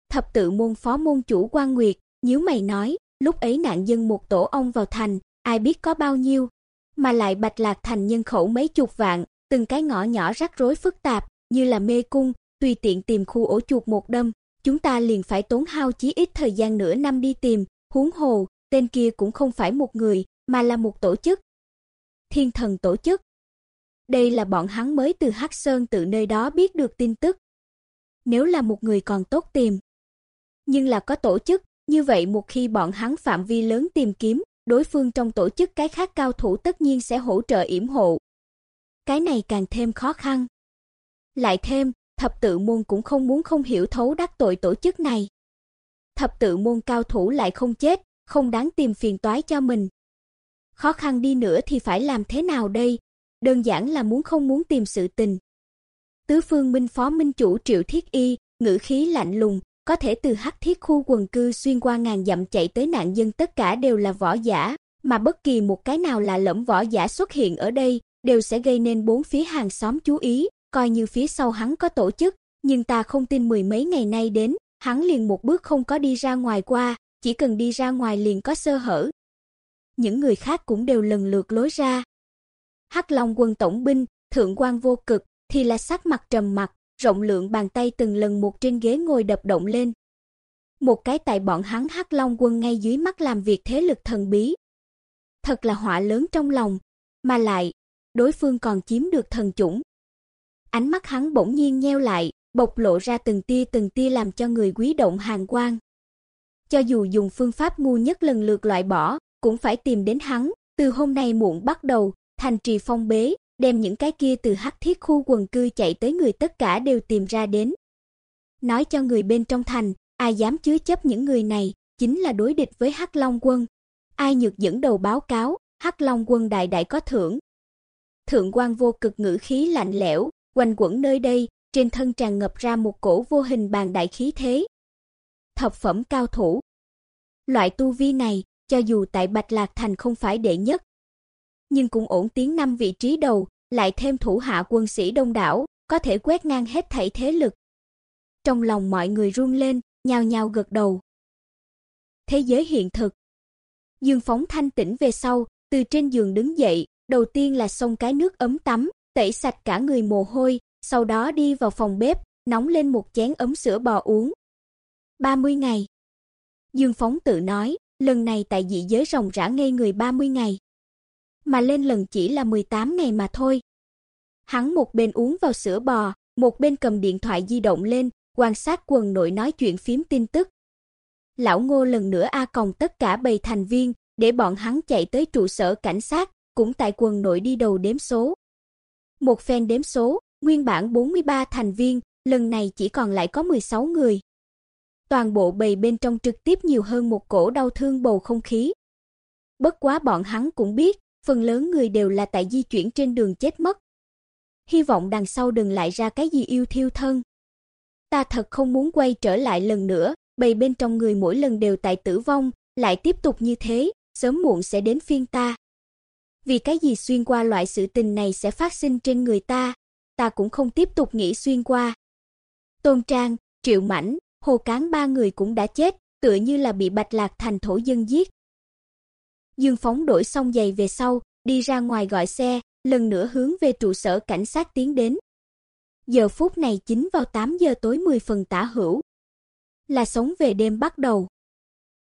Thập tự môn phó môn chủ quan Nguyệt, nhíu mày nói, lúc ấy nạn dân một tổ ong vào thành, ai biết có bao nhiêu, mà lại Bạch Lạc thành nhân khẩu mấy chục vạn, từng cái ngõ nhỏ rắc rối phức tạp, như là mê cung, tùy tiện tìm khu ổ chuột một đâm, chúng ta liền phải tốn hao chí ít thời gian nửa năm đi tìm, huống hồ, tên kia cũng không phải một người, mà là một tổ chức. Thiên thần tổ chức. Đây là bọn hắn mới từ Hắc Sơn tự nơi đó biết được tin tức. Nếu là một người còn tốt tìm, nhưng là có tổ chức, như vậy một khi bọn hắn phạm vi lớn tìm kiếm, đối phương trong tổ chức cái khác cao thủ tất nhiên sẽ hỗ trợ yểm hộ. Cái này càng thêm khó khăn. Lại thêm, thập tự môn cũng không muốn không hiểu thấu đắc tội tổ chức này. Thập tự môn cao thủ lại không chết, không đáng tìm phiền toái cho mình. Khó khăn đi nữa thì phải làm thế nào đây? Đơn giản là muốn không muốn tìm sự tình. Tứ Phương Minh Phó Minh chủ Triệu Thiết Y, ngữ khí lạnh lùng, có thể từ hắc thiết khu quần cư xuyên qua ngàn dặm chạy tới nạn dân tất cả đều là võ giả, mà bất kỳ một cái nào là lẫm võ giả xuất hiện ở đây, đều sẽ gây nên bốn phía hàng xóm chú ý, coi như phía sau hắn có tổ chức, nhưng ta không tin mười mấy ngày nay đến, hắn liền một bước không có đi ra ngoài qua, chỉ cần đi ra ngoài liền có sơ hở. Những người khác cũng đều lần lượt lối ra. Hắc Long quân tổng binh, thượng quan vô cực thì là sắc mặt trầm mặc, rộng lượng bàn tay từng lần một trên ghế ngồi đập động lên. Một cái tại bọn hắn Hắc Long quân ngay dưới mắt làm việc thế lực thần bí. Thật là họa lớn trong lòng, mà lại, đối phương còn chiếm được thần chủng. Ánh mắt hắn bỗng nhiên nheo lại, bộc lộ ra từng tia từng tia làm cho người quý động hàng quan. Cho dù dùng phương pháp ngu nhất lần lượt loại bỏ, cũng phải tìm đến hắn, từ hôm nay muộn bắt đầu, thành trì phong bế, đem những cái kia từ hắc thiết khu quần cư chạy tới người tất cả đều tìm ra đến. Nói cho người bên trong thành, ai dám chứa chấp những người này, chính là đối địch với Hắc Long quân. Ai nhược dẫn đầu báo cáo, Hắc Long quân đại đại có thưởng. Thượng quan vô cực ngữ khí lạnh lẽo, quanh quẩn nơi đây, trên thân tràn ngập ra một cổ vô hình bàn đại khí thế. Thập phẩm cao thủ. Loại tu vi này, cho dù tại Bạch Lạc thành không phải đệ nhất, nhưng cũng ổn tiến năm vị trí đầu, lại thêm thủ hạ quân sĩ đông đảo, có thể quét ngang hết thảy thế lực. Trong lòng mọi người run lên, nhao nhao gật đầu. Thế giới hiện thực. Dương Phóng thanh tỉnh về sau, từ trên giường đứng dậy, đầu tiên là xông cái nước ấm tắm, tẩy sạch cả người mồ hôi, sau đó đi vào phòng bếp, nóng lên một chén ấm sữa bò uống. 30 ngày. Dương Phóng tự nói, lần này tại dị giới rồng rã ngây người 30 ngày mà lên lần chỉ là 18 ngày mà thôi. Hắn một bên uống vào sữa bò, một bên cầm điện thoại di động lên, quan sát quần nội nói chuyện phím tin tức. Lão Ngô lần nữa a còng tất cả bầy thành viên, để bọn hắn chạy tới trụ sở cảnh sát, cũng tại quần nội đi đầu đếm số. Một phen đếm số, nguyên bản 43 thành viên, lần này chỉ còn lại có 16 người. Toàn bộ bầy bên trong trực tiếp nhiều hơn một cổ đau thương bầu không khí. Bất quá bọn hắn cũng biết, phần lớn người đều là tại di chuyển trên đường chết mất. Hy vọng đằng sau đừng lại ra cái gì yêu thiêu thân. Ta thật không muốn quay trở lại lần nữa, bầy bên trong người mỗi lần đều tại tử vong, lại tiếp tục như thế, sớm muộn sẽ đến phiên ta. Vì cái gì xuyên qua loại sự tình này sẽ phát sinh trên người ta, ta cũng không tiếp tục nghĩ xuyên qua. Tôn Trang, Triệu Mãnh, Hồ Cán ba người cũng đã chết, tựa như là bị Bạch Lạc thành thổ dân giết. Dương Phóng đổi xong giày về sau, đi ra ngoài gọi xe, lần nữa hướng về trụ sở cảnh sát tiến đến. Giờ phút này chính vào 8 giờ tối 10 phần tả hữu. Là sống về đêm bắt đầu.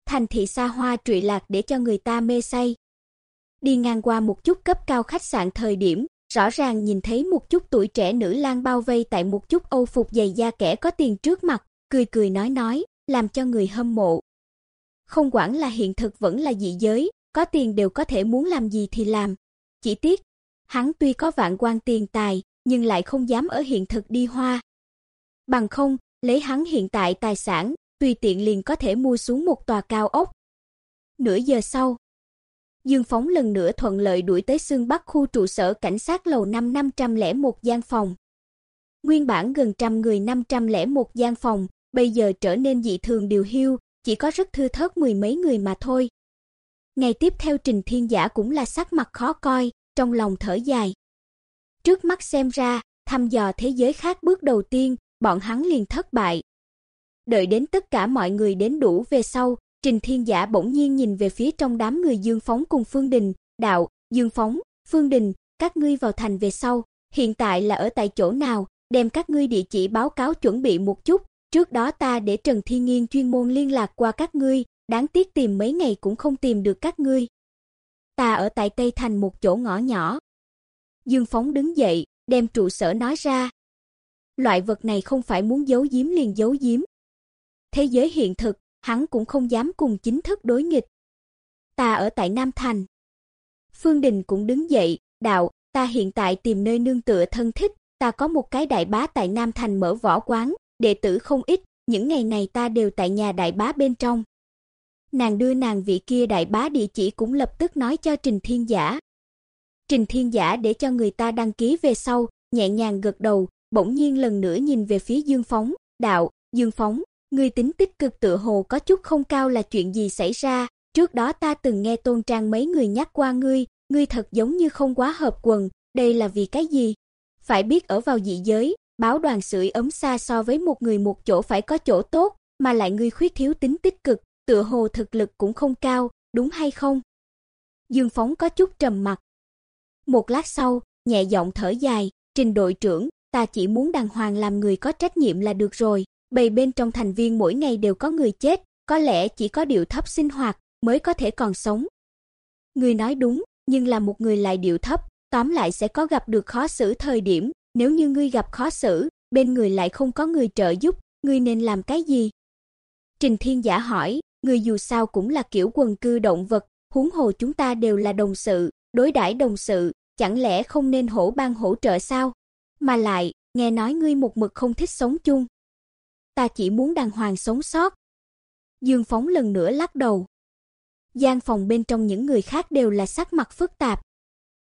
Thành thị xa hoa trụy lạc để cho người ta mê say. Đi ngang qua một chút cấp cao khách sạn thời điểm, rõ ràng nhìn thấy một chút tuổi trẻ nữ lang bao vây tại một chút âu phục dày da kẻ có tiền trước mặt, cười cười nói nói, làm cho người hâm mộ. Không quản là hiện thực vẫn là dị giới, có tiền đều có thể muốn làm gì thì làm. Chỉ tiếc, hắn tuy có vạn quan tiền tài, nhưng lại không dám ở hiện thực đi hoa. Bằng không, lấy hắn hiện tại tài sản, tùy tiện liền có thể mua xuống một tòa cao ốc. Nửa giờ sau, Dương Phóng lần nữa thuận lợi đuổi tới xương Bắc khu trụ sở cảnh sát lầu 5 501 gian phòng. Nguyên bản gần trăm người 501 gian phòng, bây giờ trở nên dị thường điều hiu, chỉ có rất thưa thớt mười mấy người mà thôi. Ngày tiếp theo Trình Thiên Giả cũng là sắc mặt khó coi, trong lòng thở dài. Trước mắt xem ra, thăm dò thế giới khác bước đầu tiên, bọn hắn liền thất bại. Đợi đến tất cả mọi người đến đủ về sau, Trình Thiên Giả bỗng nhiên nhìn về phía trong đám người Dương Phóng cùng Phương Đình, "Đạo, Dương Phóng, Phương Đình, các ngươi vào thành về sau, hiện tại là ở tại chỗ nào, đem các ngươi địa chỉ báo cáo chuẩn bị một chút, trước đó ta để Trần Thiên Nghiên chuyên môn liên lạc qua các ngươi, đáng tiếc tìm mấy ngày cũng không tìm được các ngươi. Ta ở tại Tây thành một chỗ ngõ nhỏ." Dương Phóng đứng dậy, đem trụ sở nói ra. Loại vật này không phải muốn giấu giếm liền giấu giếm. Thế giới hiện thực, hắn cũng không dám cùng chính thức đối nghịch. Ta ở tại Nam Thành. Phương Đình cũng đứng dậy, đạo, ta hiện tại tìm nơi nương tựa thân thích, ta có một cái đại bá tại Nam Thành mở võ quán, đệ tử không ít, những ngày này ta đều tại nhà đại bá bên trong. Nàng đưa nàng vị kia đại bá địa chỉ cũng lập tức nói cho Trình Thiên Giả. Trình Thiên Giả để cho người ta đăng ký về sau, nhẹ nhàng gật đầu, bỗng nhiên lần nữa nhìn về phía Dương Phóng, "Đạo, Dương Phóng, ngươi tính tích cực tựa hồ có chút không cao là chuyện gì xảy ra, trước đó ta từng nghe Tôn Trang mấy người nhắc qua ngươi, ngươi thật giống như không quá hợp quần, đây là vì cái gì?" Phải biết ở vào dị giới, báo đoàn sưởi ấm xa so với một người một chỗ phải có chỗ tốt, mà lại ngươi khuyết thiếu tính tích cực, tựa hồ thực lực cũng không cao, đúng hay không? Dương Phóng có chút trầm mặc. Một lát sau, nhẹ giọng thở dài, "Trình đội trưởng, ta chỉ muốn đàng hoàng làm người có trách nhiệm là được rồi, bầy bên trong thành viên mỗi ngày đều có người chết, có lẽ chỉ có điệu thấp sinh hoạt mới có thể còn sống." Người nói đúng, nhưng là một người lại điệu thấp, tóm lại sẽ có gặp được khó xử thời điểm, nếu như ngươi gặp khó xử, bên người lại không có người trợ giúp, ngươi nên làm cái gì? Trình Thiên Giả hỏi, người dù sao cũng là kiểu quần cư động vật, huống hồ chúng ta đều là đồng sự, đối đãi đồng sự, chẳng lẽ không nên hỗ ban hỗ trợ sao? Mà lại, nghe nói ngươi một mực không thích sống chung. Ta chỉ muốn đàng hoàng sống sót. Dương Phóng lần nữa lắc đầu. Gian phòng bên trong những người khác đều là sắc mặt phức tạp.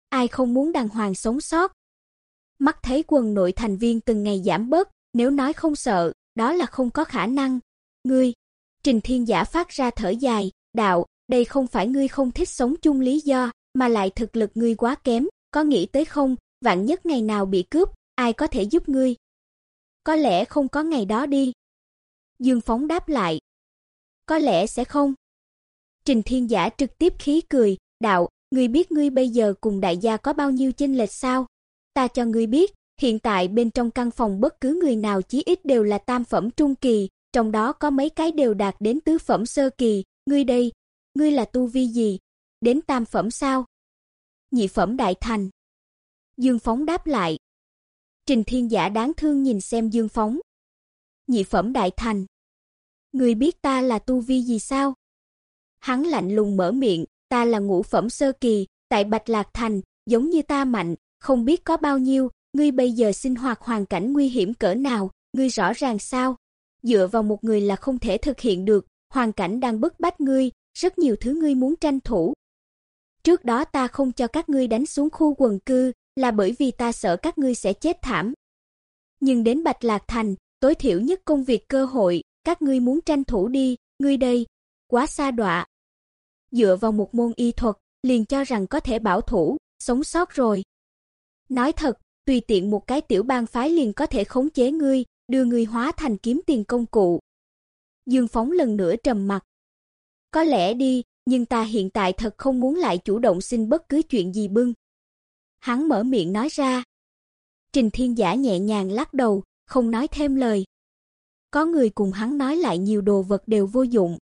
Ai không muốn đàng hoàng sống sót? Mắt thấy quần nội thành viên từng ngày giảm bớt, nếu nói không sợ, đó là không có khả năng. Ngươi, Trình Thiên Giả phát ra thở dài, đạo, đây không phải ngươi không thích sống chung lý do, mà lại thực lực ngươi quá kém, có nghĩ tới không, vạn nhất ngày nào bị cướp, ai có thể giúp ngươi? Có lẽ không có ngày đó đi. Dương Phóng đáp lại. Có lẽ sẽ không. Trình Thiên Giả trực tiếp khí cười, đạo, ngươi biết ngươi bây giờ cùng đại gia có bao nhiêu chênh lệch sao? Ta cho ngươi biết, hiện tại bên trong căn phòng bất cứ người nào chí ít đều là tam phẩm trung kỳ, trong đó có mấy cái đều đạt đến tứ phẩm sơ kỳ, ngươi đây, ngươi là tu vi gì? Đến tam phẩm sao? Nhị phẩm đại thành. Dương Phóng đáp lại. Trình Thiên Giả đáng thương nhìn xem Dương Phóng. Nhị phẩm đại thành. Ngươi biết ta là tu vi gì sao? Hắn lạnh lùng mở miệng, ta là ngũ phẩm sơ kỳ, tại Bạch Lạc Thành, giống như ta mạnh, không biết có bao nhiêu, ngươi bây giờ sinh hoạt hoàn cảnh nguy hiểm cỡ nào, ngươi rõ ràng sao? Dựa vào một người là không thể thực hiện được, hoàn cảnh đang bức bách ngươi, rất nhiều thứ ngươi muốn tranh thủ. Trước đó ta không cho các ngươi đánh xuống khu quần cư, là bởi vì ta sợ các ngươi sẽ chết thảm. Nhưng đến Bạch Lạc Thành, tối thiểu nhất công việc cơ hội, các ngươi muốn tranh thủ đi, ngươi đây, quá xa đọa. Dựa vào một môn y thuật, liền cho rằng có thể bảo thủ, sống sót rồi. Nói thật, tùy tiện một cái tiểu bang phái liền có thể khống chế ngươi, đưa ngươi hóa thành kiếm tiền công cụ. Dương Phóng lần nữa trầm mặt. Có lẽ đi, nhưng ta hiện tại thật không muốn lại chủ động xin bất cứ chuyện gì bưng. Hắn mở miệng nói ra. Trình Thiên Giả nhẹ nhàng lắc đầu, không nói thêm lời. Có người cùng hắn nói lại nhiều đồ vật đều vô dụng.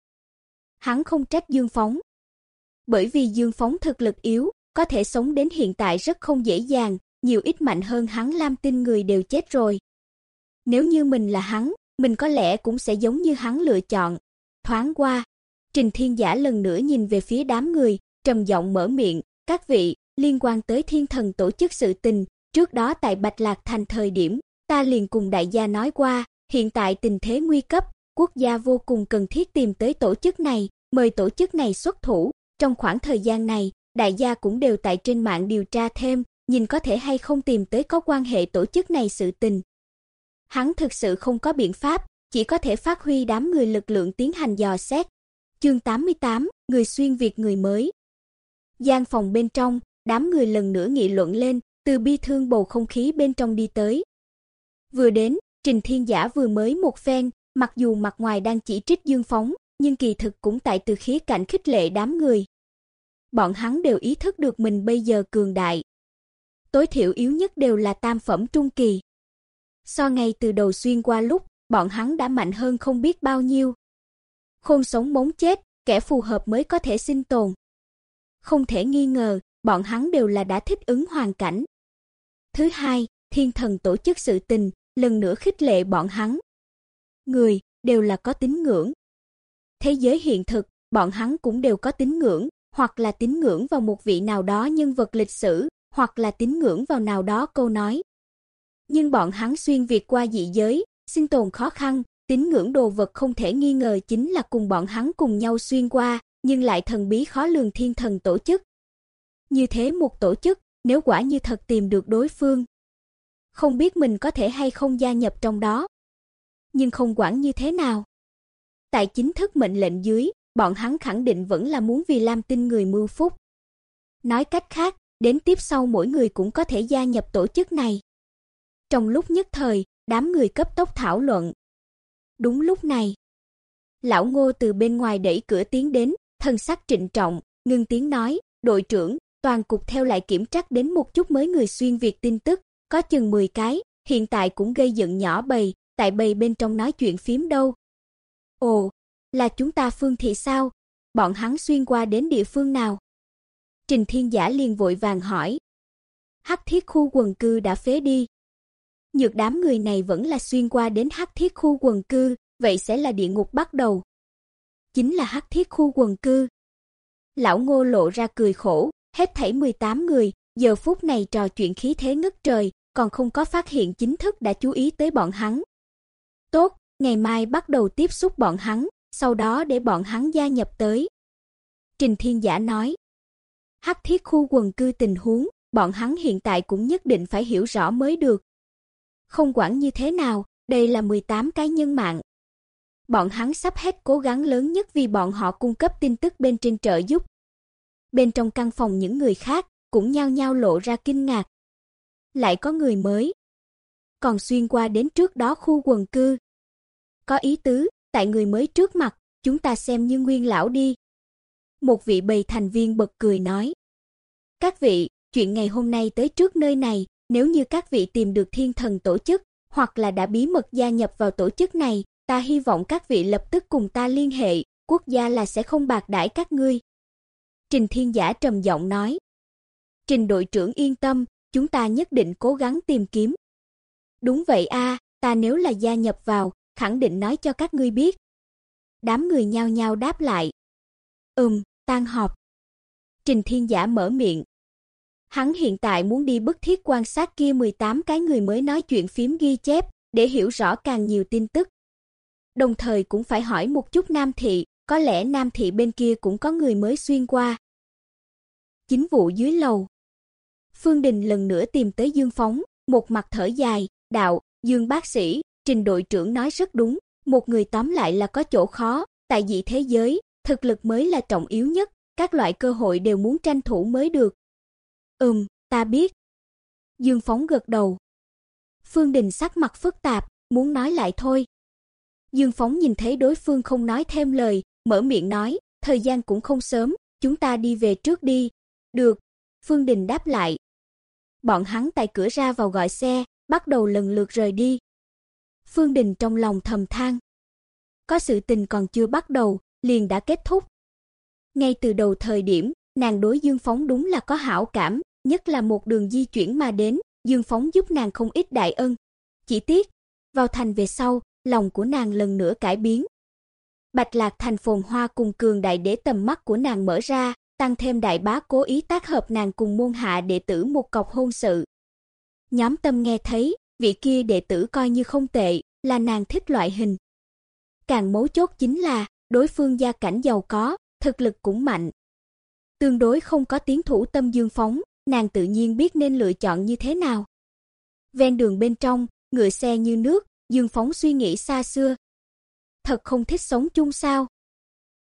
Hắn không trách Dương Phóng. Bởi vì Dương Phóng thực lực yếu, có thể sống đến hiện tại rất không dễ dàng, nhiều ít mạnh hơn hắn Lam Tinh người đều chết rồi. Nếu như mình là hắn, mình có lẽ cũng sẽ giống như hắn lựa chọn. Thoáng qua, Trình Thiên Giả lần nữa nhìn về phía đám người, trầm giọng mở miệng, "Các vị, liên quan tới Thiên Thần tổ chức sự tình, trước đó tại Bạch Lạc Thành thời điểm, ta liền cùng đại gia nói qua, hiện tại tình thế nguy cấp, quốc gia vô cùng cần thiết tìm tới tổ chức này, mời tổ chức này xuất thủ, trong khoảng thời gian này, đại gia cũng đều tại trên mạng điều tra thêm, nhìn có thể hay không tìm tới có quan hệ tổ chức này sự tình. Hắn thực sự không có biện pháp, chỉ có thể phát huy đám người lực lượng tiến hành dò xét. Chương 88, người xuyên việt người mới. Gian phòng bên trong, đám người lần nữa nghị luận lên, từ bi thương bầu không khí bên trong đi tới. Vừa đến, Trình Thiên Giả vừa mới một phen, mặc dù mặt ngoài đang chỉ trích Dương Phóng, nhưng kỳ thực cũng tại từ khía cạnh khích lệ đám người. Bọn hắn đều ý thức được mình bây giờ cường đại. Tối thiểu yếu nhất đều là tam phẩm trung kỳ. So ngay từ đầu xuyên qua lúc, bọn hắn đã mạnh hơn không biết bao nhiêu. Khôn sống mống chết, kẻ phù hợp mới có thể sinh tồn. Không thể nghi ngờ, bọn hắn đều là đã thích ứng hoàn cảnh. Thứ hai, thiên thần tổ chức sự tình, lần nữa khích lệ bọn hắn. Người đều là có tín ngưỡng. Thế giới hiện thực, bọn hắn cũng đều có tín ngưỡng, hoặc là tín ngưỡng vào một vị nào đó nhân vật lịch sử, hoặc là tín ngưỡng vào nào đó câu nói. Nhưng bọn hắn xuyên việt qua dị giới, sinh tồn khó khăn, tín ngưỡng đồ vật không thể nghi ngờ chính là cùng bọn hắn cùng nhau xuyên qua, nhưng lại thần bí khó lường thiên thần tổ chức. Như thế một tổ chức, nếu quả như thật tìm được đối phương, không biết mình có thể hay không gia nhập trong đó. Nhưng không quản như thế nào, tại chính thức mệnh lệnh dưới, bọn hắn khẳng định vẫn là muốn vì Lam Tinh người mưu phúc. Nói cách khác, đến tiếp sau mỗi người cũng có thể gia nhập tổ chức này. Trong lúc nhất thời, đám người cấp tốc thảo luận. Đúng lúc này, lão Ngô từ bên ngoài đẩy cửa tiến đến, thân sắc trịnh trọng, ngưng tiếng nói, "Đội trưởng, toàn cục theo lại kiểm tra đến một chút mới người xuyên việt tin tức, có chừng 10 cái, hiện tại cũng gây dựng nhỏ bầy, tại bầy bên trong nói chuyện phím đâu." "Ồ, là chúng ta Phương thị sao? Bọn hắn xuyên qua đến địa phương nào?" Trình Thiên Giả liền vội vàng hỏi. Hắc Thiết khu quần cư đã phế đi. Nhược đám người này vẫn là xuyên qua đến Hắc Thiết khu quần cư, vậy sẽ là địa ngục bắt đầu. Chính là Hắc Thiết khu quần cư. Lão Ngô lộ ra cười khổ, hết thảy 18 người, giờ phút này trò chuyện khí thế ngất trời, còn không có phát hiện chính thức đã chú ý tới bọn hắn. Tốt, ngày mai bắt đầu tiếp xúc bọn hắn, sau đó để bọn hắn gia nhập tới. Trình Thiên Giả nói. Hắc thiết khu quần cư tình huống, bọn hắn hiện tại cũng nhất định phải hiểu rõ mới được. Không quản như thế nào, đây là 18 cái nhân mạng. Bọn hắn sắp hết cố gắng lớn nhất vì bọn họ cung cấp tin tức bên trên trợ giúp. Bên trong căn phòng những người khác cũng nhao nhao lộ ra kinh ngạc. Lại có người mới. Còn xuyên qua đến trước đó khu quần cư. Có ý tứ, tại người mới trước mặt, chúng ta xem như nguyên lão đi. Một vị bầy thành viên bật cười nói. Các vị, chuyện ngày hôm nay tới trước nơi này, nếu như các vị tìm được thiên thần tổ chức, hoặc là đã bí mật gia nhập vào tổ chức này, ta hy vọng các vị lập tức cùng ta liên hệ, quốc gia là sẽ không bạc đãi các ngươi. Trình Thiên Giả trầm giọng nói. Trình đội trưởng yên tâm, chúng ta nhất định cố gắng tìm kiếm. Đúng vậy a, ta nếu là gia nhập vào, khẳng định nói cho các ngươi biết. Đám người nhao nhao đáp lại. Ừm, tan họp. Trình Thiên Giả mở miệng. Hắn hiện tại muốn đi bức thiết quan sát kia 18 cái người mới nói chuyện phím ghi chép, để hiểu rõ càng nhiều tin tức. Đồng thời cũng phải hỏi một chút Nam thị, có lẽ Nam thị bên kia cũng có người mới xuyên qua. Chính vụ dưới lầu. Phương Đình lần nữa tìm tới Dương Phóng, một mặt thở dài, "Đạo, Dương bác sĩ, Trình đội trưởng nói rất đúng, một người tóm lại là có chỗ khó, tại dị thế giới, thực lực mới là trọng yếu nhất, các loại cơ hội đều muốn tranh thủ mới được. Ừm, ta biết. Dương Phóng gật đầu. Phương Đình sắc mặt phức tạp, muốn nói lại thôi. Dương Phóng nhìn thấy đối phương không nói thêm lời, mở miệng nói, thời gian cũng không sớm, chúng ta đi về trước đi. Được, Phương Đình đáp lại. Bọn hắn tại cửa ra vào gọi xe, bắt đầu lần lượt rời đi. Phương Đình trong lòng thầm than. Có sự tình còn chưa bắt đầu, liền đã kết thúc. Ngay từ đầu thời điểm, nàng đối Dương Phóng đúng là có hảo cảm, nhất là một đường di chuyển mà đến, Dương Phóng giúp nàng không ít đại ân. Chỉ tiếc, vào thành về sau, lòng của nàng lần nữa cải biến. Bạch Lạc Thành phồn hoa cùng cường đại để tầm mắt của nàng mở ra, tăng thêm đại bá cố ý tác hợp nàng cùng môn hạ đệ tử một cọc hôn sự. Nhóm tâm nghe thấy, vị kia đệ tử coi như không tệ, là nàng thích loại hình. Càng mấu chốt chính là, đối phương gia cảnh giàu có, thực lực cũng mạnh. Tương đối không có tiếng thủ tâm dương phóng, nàng tự nhiên biết nên lựa chọn như thế nào. Ven đường bên trong, ngựa xe như nước, Dương Phóng suy nghĩ xa xưa. Thật không thích sống chung sao?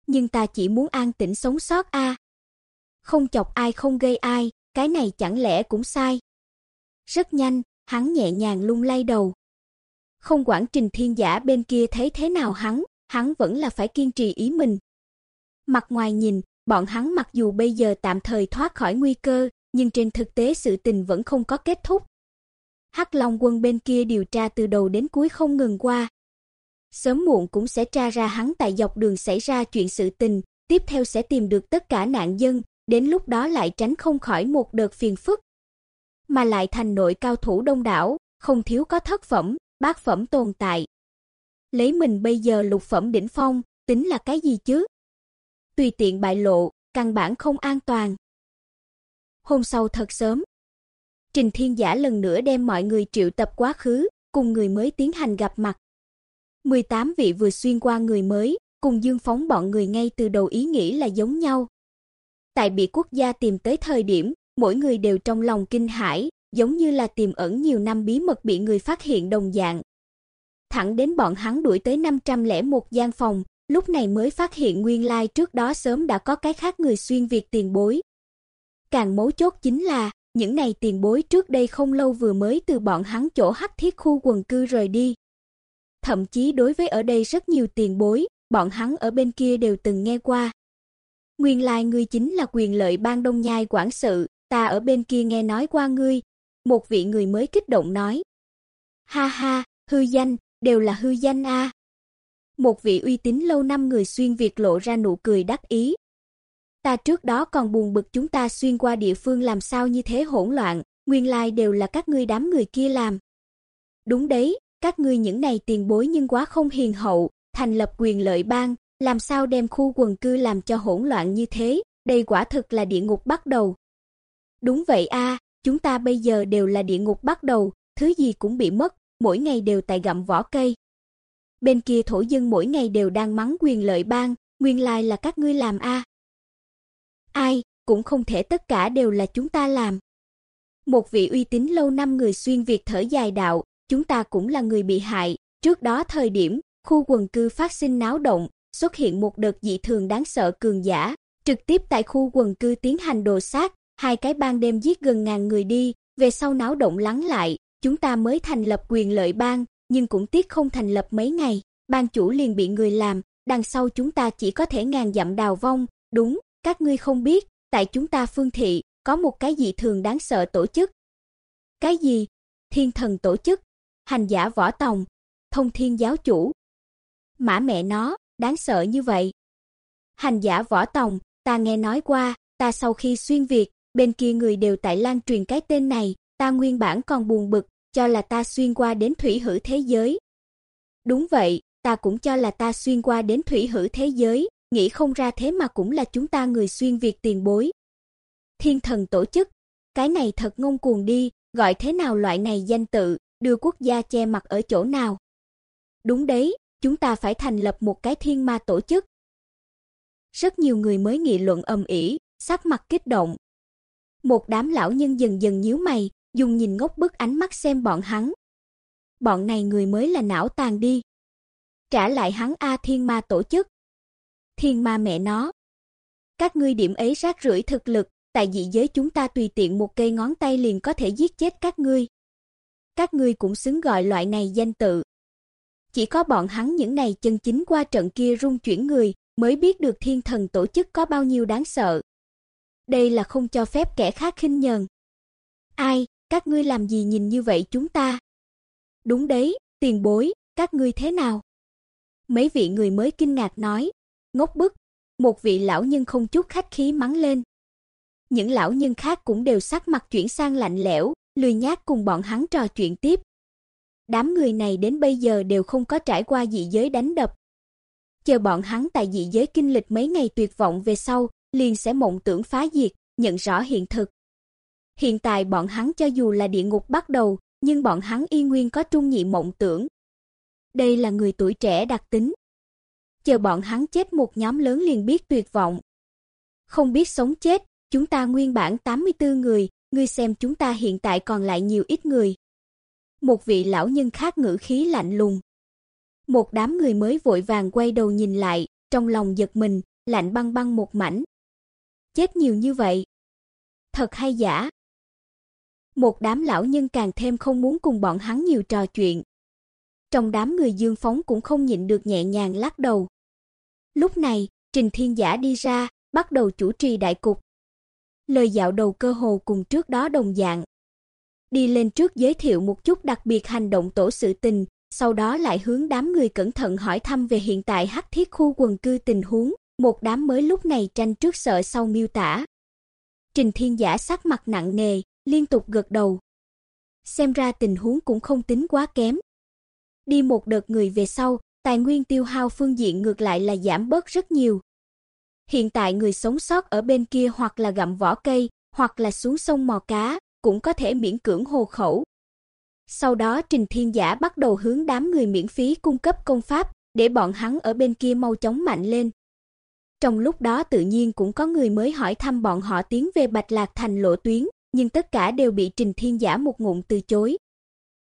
Nhưng ta chỉ muốn an tĩnh sống sót a. Không chọc ai không gây ai, cái này chẳng lẽ cũng sai? Rất nhanh, hắn nhẹ nhàng lung lay đầu. Không quản Trình Thiên Giả bên kia thấy thế nào hắn, hắn vẫn là phải kiên trì ý mình. Mặt ngoài nhìn, bọn hắn mặc dù bây giờ tạm thời thoát khỏi nguy cơ, nhưng trên thực tế sự tình vẫn không có kết thúc. Hắc Long quân bên kia điều tra từ đầu đến cuối không ngừng qua. Sớm muộn cũng sẽ tra ra hắn tại dọc đường xảy ra chuyện sự tình, tiếp theo sẽ tìm được tất cả nạn dân, đến lúc đó lại tránh không khỏi một đợt phiền phức. Mà lại thành nội cao thủ đông đảo, không thiếu có thất phẩm, bát phẩm tồn tại. Lấy mình bây giờ lục phẩm đỉnh phong, tính là cái gì chứ? Tùy tiện bại lộ, căn bản không an toàn. Hôm sau thật sớm, Trình Thiên Giả lần nữa đem mọi người triệu tập quá khứ, cùng người mới tiến hành gặp mặt. 18 vị vừa xuyên qua người mới, cùng Dương Phóng bọn người ngay từ đầu ý nghĩ là giống nhau. Tại bị quốc gia tìm tới thời điểm, mỗi người đều trong lòng kinh hãi, giống như là tiềm ẩn nhiều năm bí mật bị người phát hiện đồng dạng. Thẳng đến bọn hắn đuổi tới 501 gian phòng, lúc này mới phát hiện nguyên lai trước đó sớm đã có cái khác người xuyên việt tiền bối. Càng mấu chốt chính là, những này tiền bối trước đây không lâu vừa mới từ bọn hắn chỗ hắc thiết khu quần cư rời đi. Thậm chí đối với ở đây rất nhiều tiền bối, bọn hắn ở bên kia đều từng nghe qua. Nguyên lai ngươi chính là quyền lợi ban đông nhai quản sự, ta ở bên kia nghe nói qua ngươi. Một vị người mới kích động nói. Ha ha, hư danh, đều là hư danh a. Một vị uy tín lâu năm người xuyên Việt lộ ra nụ cười đắc ý, Ta trước đó còn buồn bực chúng ta xuyên qua địa phương làm sao như thế hỗn loạn, nguyên lai đều là các ngươi đám người kia làm. Đúng đấy, các ngươi những này tiền bối nhưng quá không hiền hậu, thành lập quyền lợi bang, làm sao đem khu quần cư làm cho hỗn loạn như thế, đây quả thực là địa ngục bắt đầu. Đúng vậy a, chúng ta bây giờ đều là địa ngục bắt đầu, thứ gì cũng bị mất, mỗi ngày đều tại gặm vỏ cây. Bên kia thổ dân mỗi ngày đều đang mắng quyền lợi bang, nguyên lai là các ngươi làm a. Ai, cũng không thể tất cả đều là chúng ta làm. Một vị uy tín lâu năm người xuyên Việt thở dài đạo, chúng ta cũng là người bị hại, trước đó thời điểm, khu quần cư phát sinh náo động, xuất hiện một đợt dị thường đáng sợ cường giả, trực tiếp tại khu quần cư tiến hành đồ sát, hai cái ban đêm giết gần ngàn người đi, về sau náo động lắng lại, chúng ta mới thành lập quyền lợi bang, nhưng cũng tiếc không thành lập mấy ngày, ban chủ liền bị người làm, đằng sau chúng ta chỉ có thể ngàn dặm đào vong, đúng, các ngươi không biết, tại chúng ta Phương thị có một cái gì thường đáng sợ tổ chức. Cái gì? Thiên thần tổ chức, hành giả võ tòng, thông thiên giáo chủ. Mã mẹ nó, đáng sợ như vậy. Hành giả võ tòng, ta nghe nói qua, ta sau khi xuyên việt, bên kia người đều tại lan truyền cái tên này, ta nguyên bản còn buồn bực, cho là ta xuyên qua đến thủy hử thế giới. Đúng vậy, ta cũng cho là ta xuyên qua đến thủy hử thế giới, nghĩ không ra thế mà cũng là chúng ta người xuyên Việt tiền bối. Thiên thần tổ chức, cái này thật ngông cuồng đi, gọi thế nào loại này danh tự, đưa quốc gia che mặt ở chỗ nào. Đúng đấy, chúng ta phải thành lập một cái thiên ma tổ chức. Rất nhiều người mới nghị luận ầm ĩ, sắc mặt kích động. Một đám lão nhân dần dần nhíu mày, dùng nhìn ngốc bức ánh mắt xem bọn hắn. Bọn này người mới là não tàn đi. Trả lại hắn A Thiên Ma tổ chức. Thiên ma mẹ nó. Các ngươi điểm ấy rác rưởi thực lực, tại dị giới chúng ta tùy tiện một cây ngón tay liền có thể giết chết các ngươi. Các ngươi cũng xứng gọi loại này danh tự. Chỉ có bọn hắn những này chân chính qua trận kia rung chuyển người, mới biết được thiên thần tổ chức có bao nhiêu đáng sợ. Đây là không cho phép kẻ khác khinh nhờn. Ai, các ngươi làm gì nhìn như vậy chúng ta? Đúng đấy, tiền bối, các ngươi thế nào? Mấy vị người mới kinh ngạc nói, ngốc bức. Một vị lão nhân không chút khách khí mắng lên. Những lão nhân khác cũng đều sắc mặt chuyển sang lạnh lẽo, lười nhác cùng bọn hắn trò chuyện tiếp. đám người này đến bây giờ đều không có trải qua dị giới đánh đập. Chờ bọn hắn tại dị giới kinh lịch mấy ngày tuyệt vọng về sau, liền sẽ mộng tưởng phá diệt, nhận rõ hiện thực. Hiện tại bọn hắn cho dù là địa ngục bắt đầu, nhưng bọn hắn y nguyên có trung nhị mộng tưởng. Đây là người tuổi trẻ đặc tính. Chờ bọn hắn chết một nhóm lớn liền biết tuyệt vọng. Không biết sống chết, chúng ta nguyên bản 84 người, ngươi xem chúng ta hiện tại còn lại nhiều ít người. Một vị lão nhân khác ngữ khí lạnh lùng. Một đám người mới vội vàng quay đầu nhìn lại, trong lòng giật mình, lạnh băng băng một mảnh. Chết nhiều như vậy. Thật hay giả? Một đám lão nhân càng thêm không muốn cùng bọn hắn nhiều trò chuyện. Trong đám người Dương Phóng cũng không nhịn được nhẹ nhàng lắc đầu. Lúc này, Trình Thiên Giả đi ra, bắt đầu chủ trì đại cục. Lời dạo đầu cơ hồ cùng trước đó đồng dạng. Đi lên trước giới thiệu một chút đặc biệt hành động tổ sự tình, sau đó lại hướng đám người cẩn thận hỏi thăm về hiện tại hắc thiết khu quần cư tình huống, một đám mới lúc này tranh trước sợ sau miêu tả. Trình Thiên Giả sắc mặt nặng nề, liên tục gật đầu. Xem ra tình huống cũng không tính quá kém. Đi một đợt người về sau, tài nguyên tiêu hao phương diện ngược lại là giảm bớt rất nhiều. Hiện tại người sống sót ở bên kia hoặc là gặm vỏ cây, hoặc là xuống sông mò cá, cũng có thể miễn cưỡng hồ khẩu. Sau đó Trình Thiên Giả bắt đầu hướng đám người miễn phí cung cấp công pháp, để bọn hắn ở bên kia mau chóng mạnh lên. Trong lúc đó tự nhiên cũng có người mới hỏi thăm bọn họ tiến về Bạch Lạc Thành lộ tuyến, nhưng tất cả đều bị Trình Thiên Giả một ngụm từ chối.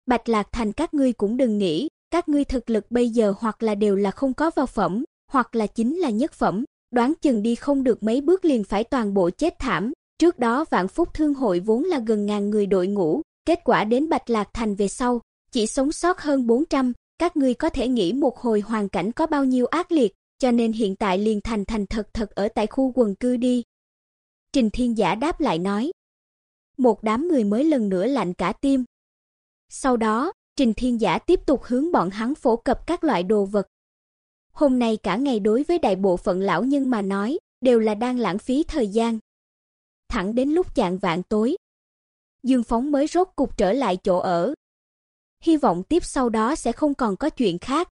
Bạch Lạc Thành các ngươi cũng đừng nghĩ, các ngươi thực lực bây giờ hoặc là đều là không có vào phẩm, hoặc là chính là nhất phẩm, đoán chừng đi không được mấy bước liền phải toàn bộ chết thảm. Trước đó Vạn Phúc Thương hội vốn là gần ngàn người đội ngũ, kết quả đến Bạch Lạc Thành về sau, chỉ sống sót hơn 400, các ngươi có thể nghĩ một hồi hoàn cảnh có bao nhiêu ác liệt, cho nên hiện tại liền thành thành thật thật ở tại khu quần cư đi. Trình Thiên Giả đáp lại nói. Một đám người mới lần nữa lạnh cả tim. Sau đó, Trình Thiên Giả tiếp tục hướng bọn hắn phổ cập các loại đồ vật. Hôm nay cả ngày đối với đại bộ phận lão nhân mà nói, đều là đang lãng phí thời gian. Thẳng đến lúc chạng vạn tối, Dương Phóng mới rốt cục trở lại chỗ ở. Hy vọng tiếp sau đó sẽ không còn có chuyện khác.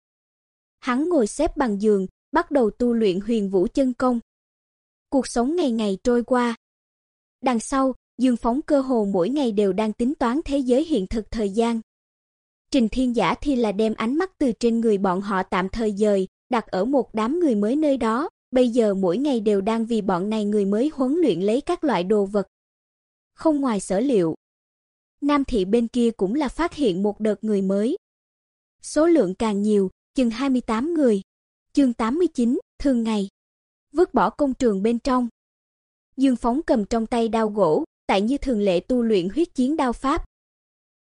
Hắn ngồi xếp bằng giường, bắt đầu tu luyện Huyền Vũ chân công. Cuộc sống ngày ngày trôi qua. Đằng sau, Dương Phóng cơ hồ mỗi ngày đều đang tính toán thế giới hiện thực thời gian. Trình Thiên Giả thì là đem ánh mắt từ trên người bọn họ tạm thời dời, đặt ở một đám người mới nơi đó, bây giờ mỗi ngày đều đang vì bọn này người mới huấn luyện lấy các loại đồ vật. Không ngoài sở liệu, Nam thị bên kia cũng là phát hiện một đợt người mới. Số lượng càng nhiều, chừng 28 người. Chương 89, thường ngày. Vứt bỏ công trường bên trong. Dương Phóng cầm trong tay đao gỗ, tại như thường lệ tu luyện huyết chiến đao pháp.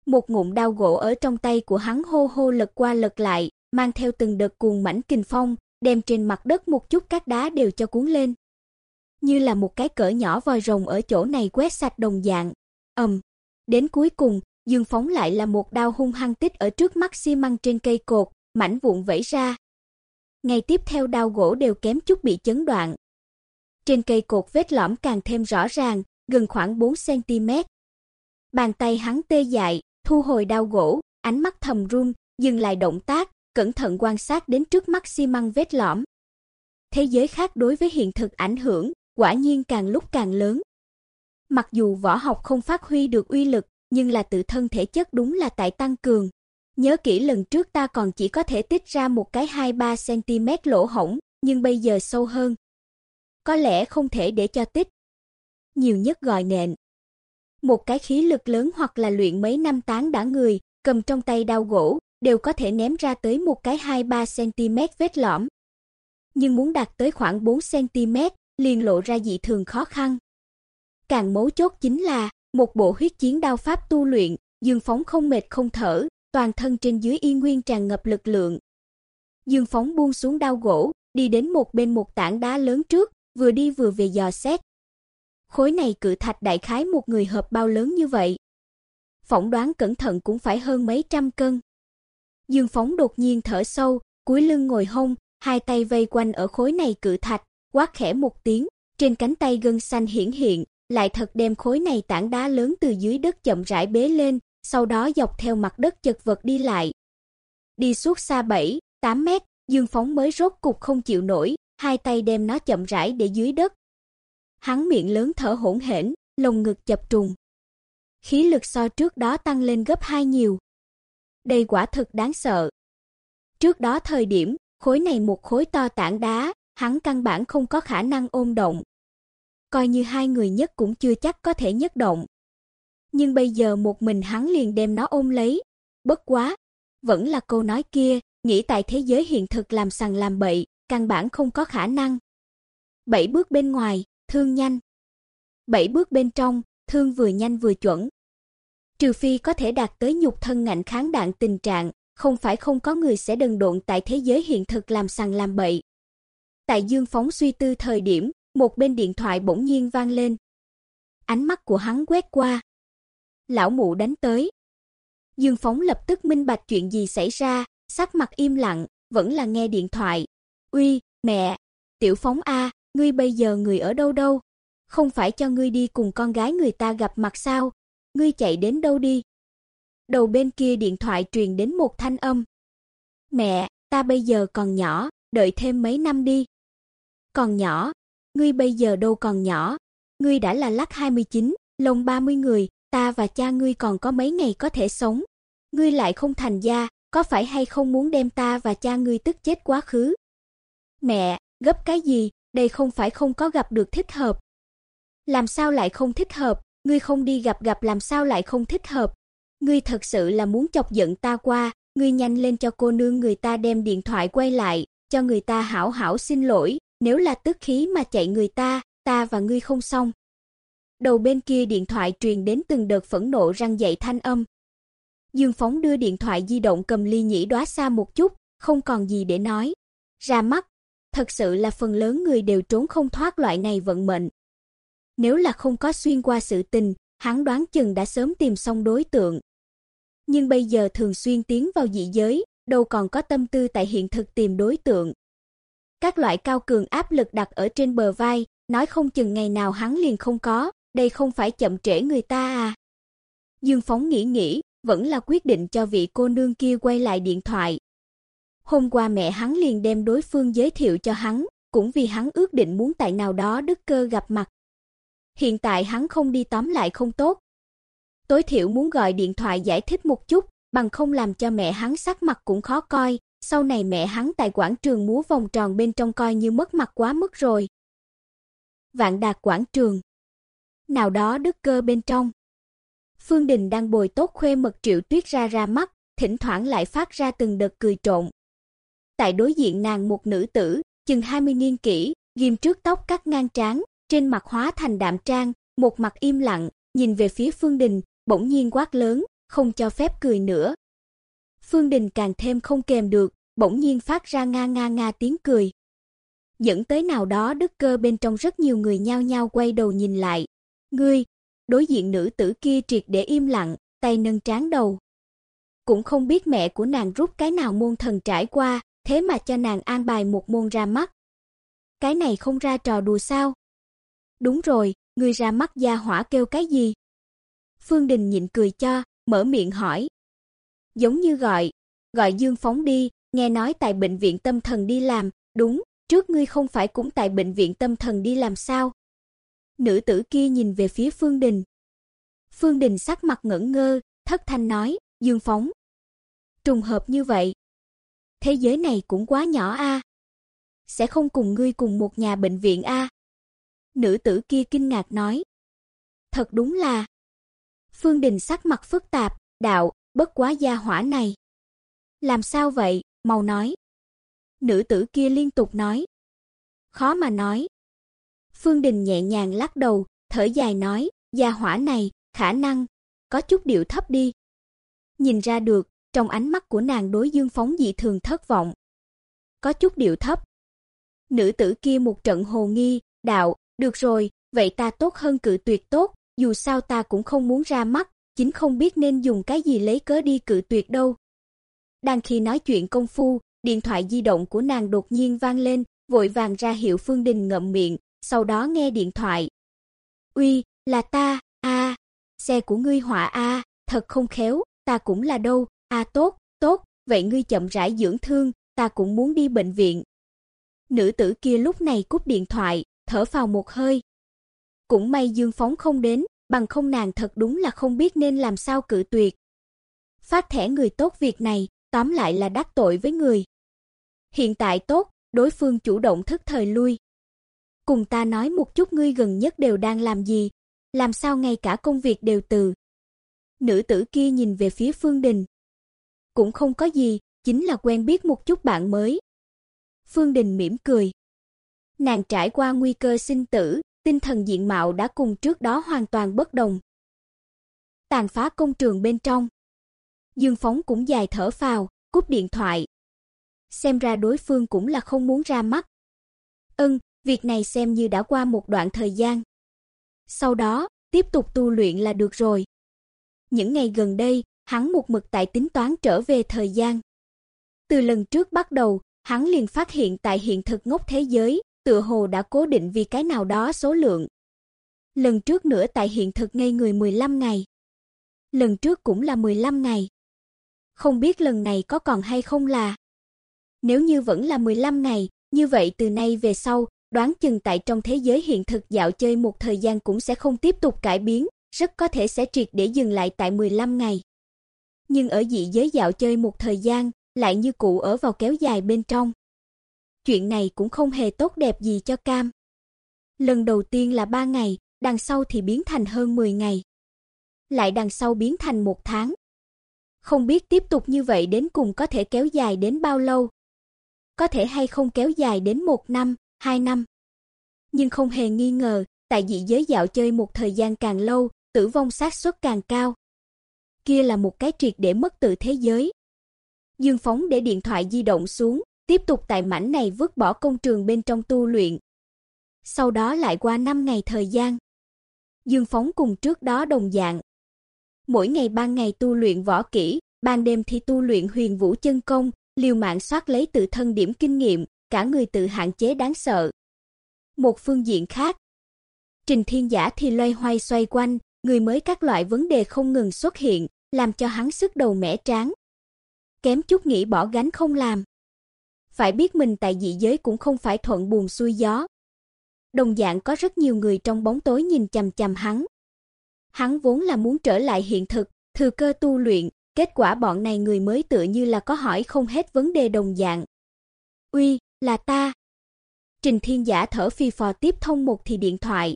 Một ngụm đao gỗ ở trong tay của hắn hô hô lật qua lật lại, mang theo từng đợt cuồng mãnh kình phong, đem trên mặt đất một chút cát đá đều cho cuốn lên. Như là một cái cỡ nhỏ vòi rồng ở chỗ này quét sạch đồng dạng. Ầm. Đến cuối cùng, Dương phóng lại là một đao hung hăng tích ở trước mắt xi măng trên cây cột, mảnh vụn vẩy ra. Ngày tiếp theo đao gỗ đều kém chút bị chấn đoạn. Trên cây cột vết lõm càng thêm rõ ràng, gần khoảng 4 cm. Bàn tay hắn tê dại, thu hồi đao gỗ, ánh mắt thầm run, dừng lại động tác, cẩn thận quan sát đến trước mắt xi măng vết lõm. Thế giới khác đối với hiện thực ảnh hưởng, quả nhiên càng lúc càng lớn. Mặc dù võ học không phát huy được uy lực, nhưng là tự thân thể chất đúng là tại tăng cường. Nhớ kỹ lần trước ta còn chỉ có thể tích ra một cái 2-3 cm lỗ hổng, nhưng bây giờ sâu hơn. Có lẽ không thể để cho tích. Nhiều nhất gọi nện. Một cái khí lực lớn hoặc là luyện mấy năm tán đã người, cầm trong tay đao gỗ, đều có thể ném ra tới một cái 2-3 cm vết lõm. Nhưng muốn đạt tới khoảng 4 cm, liền lộ ra dị thường khó khăn. Càng mấu chốt chính là, một bộ huyết chiến đao pháp tu luyện, Dương Phóng không mệt không thở, toàn thân trên dưới y nguyên tràn ngập lực lượng. Dương Phóng buông xuống đao gỗ, đi đến một bên một tảng đá lớn trước, vừa đi vừa về dò xét. Khối này cự thạch đại khái một người hợp bao lớn như vậy. Phỏng đoán cẩn thận cũng phải hơn mấy trăm cân. Dương Phóng đột nhiên thở sâu, cúi lưng ngồi hông, hai tay vây quanh ở khối này cự thạch, quát khẽ một tiếng, trên cánh tay gân xanh hiển hiện, lại thật đem khối này tảng đá lớn từ dưới đất chậm rãi bế lên, sau đó dọc theo mặt đất chật vật đi lại. Đi suốt xa 7, 8 mét, Dương Phóng mới rốt cục không chịu nổi, hai tay đem nó chậm rãi để dưới đất. Hắn miệng lớn thở hổn hển, lồng ngực chập trùng. Khí lực so trước đó tăng lên gấp hai nhiều. Đây quả thực đáng sợ. Trước đó thời điểm, khối này một khối to tảng đá, hắn căn bản không có khả năng ôm động. Coi như hai người nhất cũng chưa chắc có thể nhất động. Nhưng bây giờ một mình hắn liền đem nó ôm lấy. Bất quá, vẫn là câu nói kia, nghĩ tại thế giới hiện thực làm sằng làm bậy, căn bản không có khả năng. Bảy bước bên ngoài, thương nhanh. Bảy bước bên trong, thương vừa nhanh vừa chuẩn. Trừ phi có thể đạt tới nhục thân ngạnh kháng đạn tình trạng, không phải không có người sẽ đần độn tại thế giới hiện thực làm sằng làm bậy. Tại Dương Phóng suy tư thời điểm, một bên điện thoại bỗng nhiên vang lên. Ánh mắt của hắn quét qua. Lão mụ đánh tới. Dương Phóng lập tức minh bạch chuyện gì xảy ra, sắc mặt im lặng, vẫn là nghe điện thoại. "Uy, mẹ, Tiểu Phóng a, ngươi bây giờ người ở đâu đâu? Không phải cho ngươi đi cùng con gái người ta gặp mặt sao? Ngươi chạy đến đâu đi?" Đầu bên kia điện thoại truyền đến một thanh âm. "Mẹ, ta bây giờ còn nhỏ, đợi thêm mấy năm đi." "Còn nhỏ? Ngươi bây giờ đâu còn nhỏ, ngươi đã là lắc 29, lông 30 người, ta và cha ngươi còn có mấy ngày có thể sống. Ngươi lại không thành gia, có phải hay không muốn đem ta và cha ngươi tức chết quá khứ?" "Mẹ, gấp cái gì, đây không phải không có gặp được thích hợp." "Làm sao lại không thích hợp, ngươi không đi gặp gặp làm sao lại không thích hợp? Ngươi thật sự là muốn chọc giận ta qua, ngươi nhanh lên cho cô nương người ta đem điện thoại quay lại, cho người ta hảo hảo xin lỗi, nếu là tức khí mà chạy người ta, ta và ngươi không xong." Đầu bên kia điện thoại truyền đến từng đợt phẫn nộ răng dậy thanh âm. Dương Phóng đưa điện thoại di động cầm ly nhĩ đóa xa một chút, không còn gì để nói. Ra mắt, thật sự là phần lớn người đều trốn không thoát loại này vận mệnh. Nếu là không có xuyên qua sự tình, hắn đoán chừng đã sớm tìm xong đối tượng. Nhưng bây giờ thường xuyên tiến vào dị giới, đâu còn có tâm tư tại hiện thực tìm đối tượng. Các loại cao cường áp lực đặt ở trên bờ vai, nói không chừng ngày nào hắn liền không có, đây không phải chậm trễ người ta à. Dương Phóng nghĩ nghĩ, vẫn là quyết định cho vị cô nương kia quay lại điện thoại. Hôm qua mẹ hắn liền đem đối phương giới thiệu cho hắn, cũng vì hắn ước định muốn tại nào đó đức cơ gặp mặt. Hiện tại hắn không đi tóm lại không tốt. Tối thiểu muốn gọi điện thoại giải thích một chút, bằng không làm cho mẹ hắn sắc mặt cũng khó coi, sau này mẹ hắn tại quảng trường múa vòng tròn bên trong coi như mất mặt quá mức rồi. Vạn Đạt quảng trường. Nào đó đức cơ bên trong. Phương Đình đang bồi tốt khuê mật Triệu Tuyết ra ra mắt, thỉnh thoảng lại phát ra từng đợt cười trộn. Tại đối diện nàng một nữ tử, chừng 20 niên kỷ, ghim trước tóc cắt ngang trán, trên mặt hóa thành đạm trang, một mặt im lặng, nhìn về phía Phương Đình, bỗng nhiên quát lớn, không cho phép cười nữa. Phương Đình càng thêm không kềm được, bỗng nhiên phát ra nga nga nga tiếng cười. Dẫn tới nào đó đức cơ bên trong rất nhiều người nhao nhao quay đầu nhìn lại. Ngươi, đối diện nữ tử kia triệt để im lặng, tay nâng trán đầu. Cũng không biết mẹ của nàng rút cái nào môn thần trải qua, thế mà cho nàng an bài một môn ra mắt. Cái này không ra trò đùa sao? Đúng rồi, người ra mắt gia hỏa kêu cái gì? Phương Đình nhịn cười cho, mở miệng hỏi. Giống như gọi, gọi Dương Phóng đi, nghe nói tại bệnh viện tâm thần đi làm, đúng, trước ngươi không phải cũng tại bệnh viện tâm thần đi làm sao? Nữ tử kia nhìn về phía Phương Đình. Phương Đình sắc mặt ngẩn ngơ, thất thanh nói, Dương Phóng. Trùng hợp như vậy. Thế giới này cũng quá nhỏ a. Sẽ không cùng ngươi cùng một nhà bệnh viện a. Nữ tử kia kinh ngạc nói. Thật đúng là. Phương Đình sắc mặt phức tạp, đạo, bất quá gia hỏa này. Làm sao vậy, mau nói. Nữ tử kia liên tục nói. Khó mà nói. Phương Đình nhẹ nhàng lắc đầu, thở dài nói, gia hỏa này, khả năng, có chút điệu thấp đi. Nhìn ra được, trong ánh mắt của nàng đối Dương Phóng dị thường thất vọng. Có chút điệu thấp. Nữ tử kia một trận hồ nghi, đạo, được rồi, vậy ta tốt hơn cự tuyệt tốt, dù sao ta cũng không muốn ra mắt, chính không biết nên dùng cái gì lấy cớ đi cự tuyệt đâu. Đang khi nói chuyện công phu, điện thoại di động của nàng đột nhiên vang lên, vội vàng ra hiệu Phương Đình ngậm miệng, sau đó nghe điện thoại. "Uy, là ta, a, xe của ngươi hỏa a, thật không khéo, ta cũng là đâu, a tốt, tốt, vậy ngươi chậm rãi dưỡng thương, ta cũng muốn đi bệnh viện. Nữ tử kia lúc này cúp điện thoại, thở phào một hơi. Cũng may Dương Phóng không đến, bằng không nàng thật đúng là không biết nên làm sao cự tuyệt. Phát thẻ người tốt việc này, tóm lại là đắc tội với người. Hiện tại tốt, đối phương chủ động thức thời lui. Cùng ta nói một chút ngươi gần nhất đều đang làm gì, làm sao ngay cả công việc đều từ. Nữ tử kia nhìn về phía Phương Đình. Cũng không có gì, chính là quen biết một chút bạn mới. Phương Đình mỉm cười. Nàng trải qua nguy cơ sinh tử, tinh thần diện mạo đã cùng trước đó hoàn toàn bất đồng. Tàn phá công trường bên trong. Dương Phóng cũng dài thở phào, cúp điện thoại. Xem ra đối phương cũng là không muốn ra mắt. Ân, việc này xem như đã qua một đoạn thời gian. Sau đó, tiếp tục tu luyện là được rồi. Những ngày gần đây, hắn một mực tại tính toán trở về thời gian. Từ lần trước bắt đầu, hắn liền phát hiện tại hiện thực ngốc thế giới, tựa hồ đã cố định vì cái nào đó số lượng. Lần trước nữa tại hiện thực ngây người 15 ngày. Lần trước cũng là 15 ngày. Không biết lần này có còn hay không là. Nếu như vẫn là 15 ngày, như vậy từ nay về sau, đoán chừng tại trong thế giới hiện thực dạo chơi một thời gian cũng sẽ không tiếp tục cải biến, rất có thể sẽ triệt để dừng lại tại 15 ngày. Nhưng ở dị giới dạo chơi một thời gian, lại như cũ ở vào kéo dài bên trong. Chuyện này cũng không hề tốt đẹp gì cho Cam. Lần đầu tiên là 3 ngày, đằng sau thì biến thành hơn 10 ngày. Lại đằng sau biến thành một tháng. Không biết tiếp tục như vậy đến cùng có thể kéo dài đến bao lâu. Có thể hay không kéo dài đến một năm, hai năm. Nhưng không hề nghi ngờ, tại dị giới dạo chơi một thời gian càng lâu, tử vong xác suất càng cao. Kia là một cái triệt để mất tự thế giới. Dương Phóng để điện thoại di động xuống, tiếp tục tại mảnh này vứt bỏ công trường bên trong tu luyện. Sau đó lại qua 5 ngày thời gian. Dương Phóng cùng trước đó đồng dạng. Mỗi ngày ban ngày tu luyện võ kỹ, ban đêm thì tu luyện huyền vũ chân công, liều mạng soát lấy tự thân điểm kinh nghiệm, cả người tự hạn chế đáng sợ. Một phương diện khác, Trình Thiên Giả thì loay hoay xoay quanh, người mới các loại vấn đề không ngừng xuất hiện, làm cho hắn sức đầu mẻ tráng. Kém chút nghĩ bỏ gánh không làm. Phải biết mình tại dị giới cũng không phải thuận buồm xuôi gió. Đồng dạng có rất nhiều người trong bóng tối nhìn chằm chằm hắn. Hắn vốn là muốn trở lại hiện thực, thừa cơ tu luyện, kết quả bọn này người mới tựa như là có hỏi không hết vấn đề đồng dạng. "Uy, là ta." Trình Thiên Giả thở phì phò tiếp thông một thì điện thoại.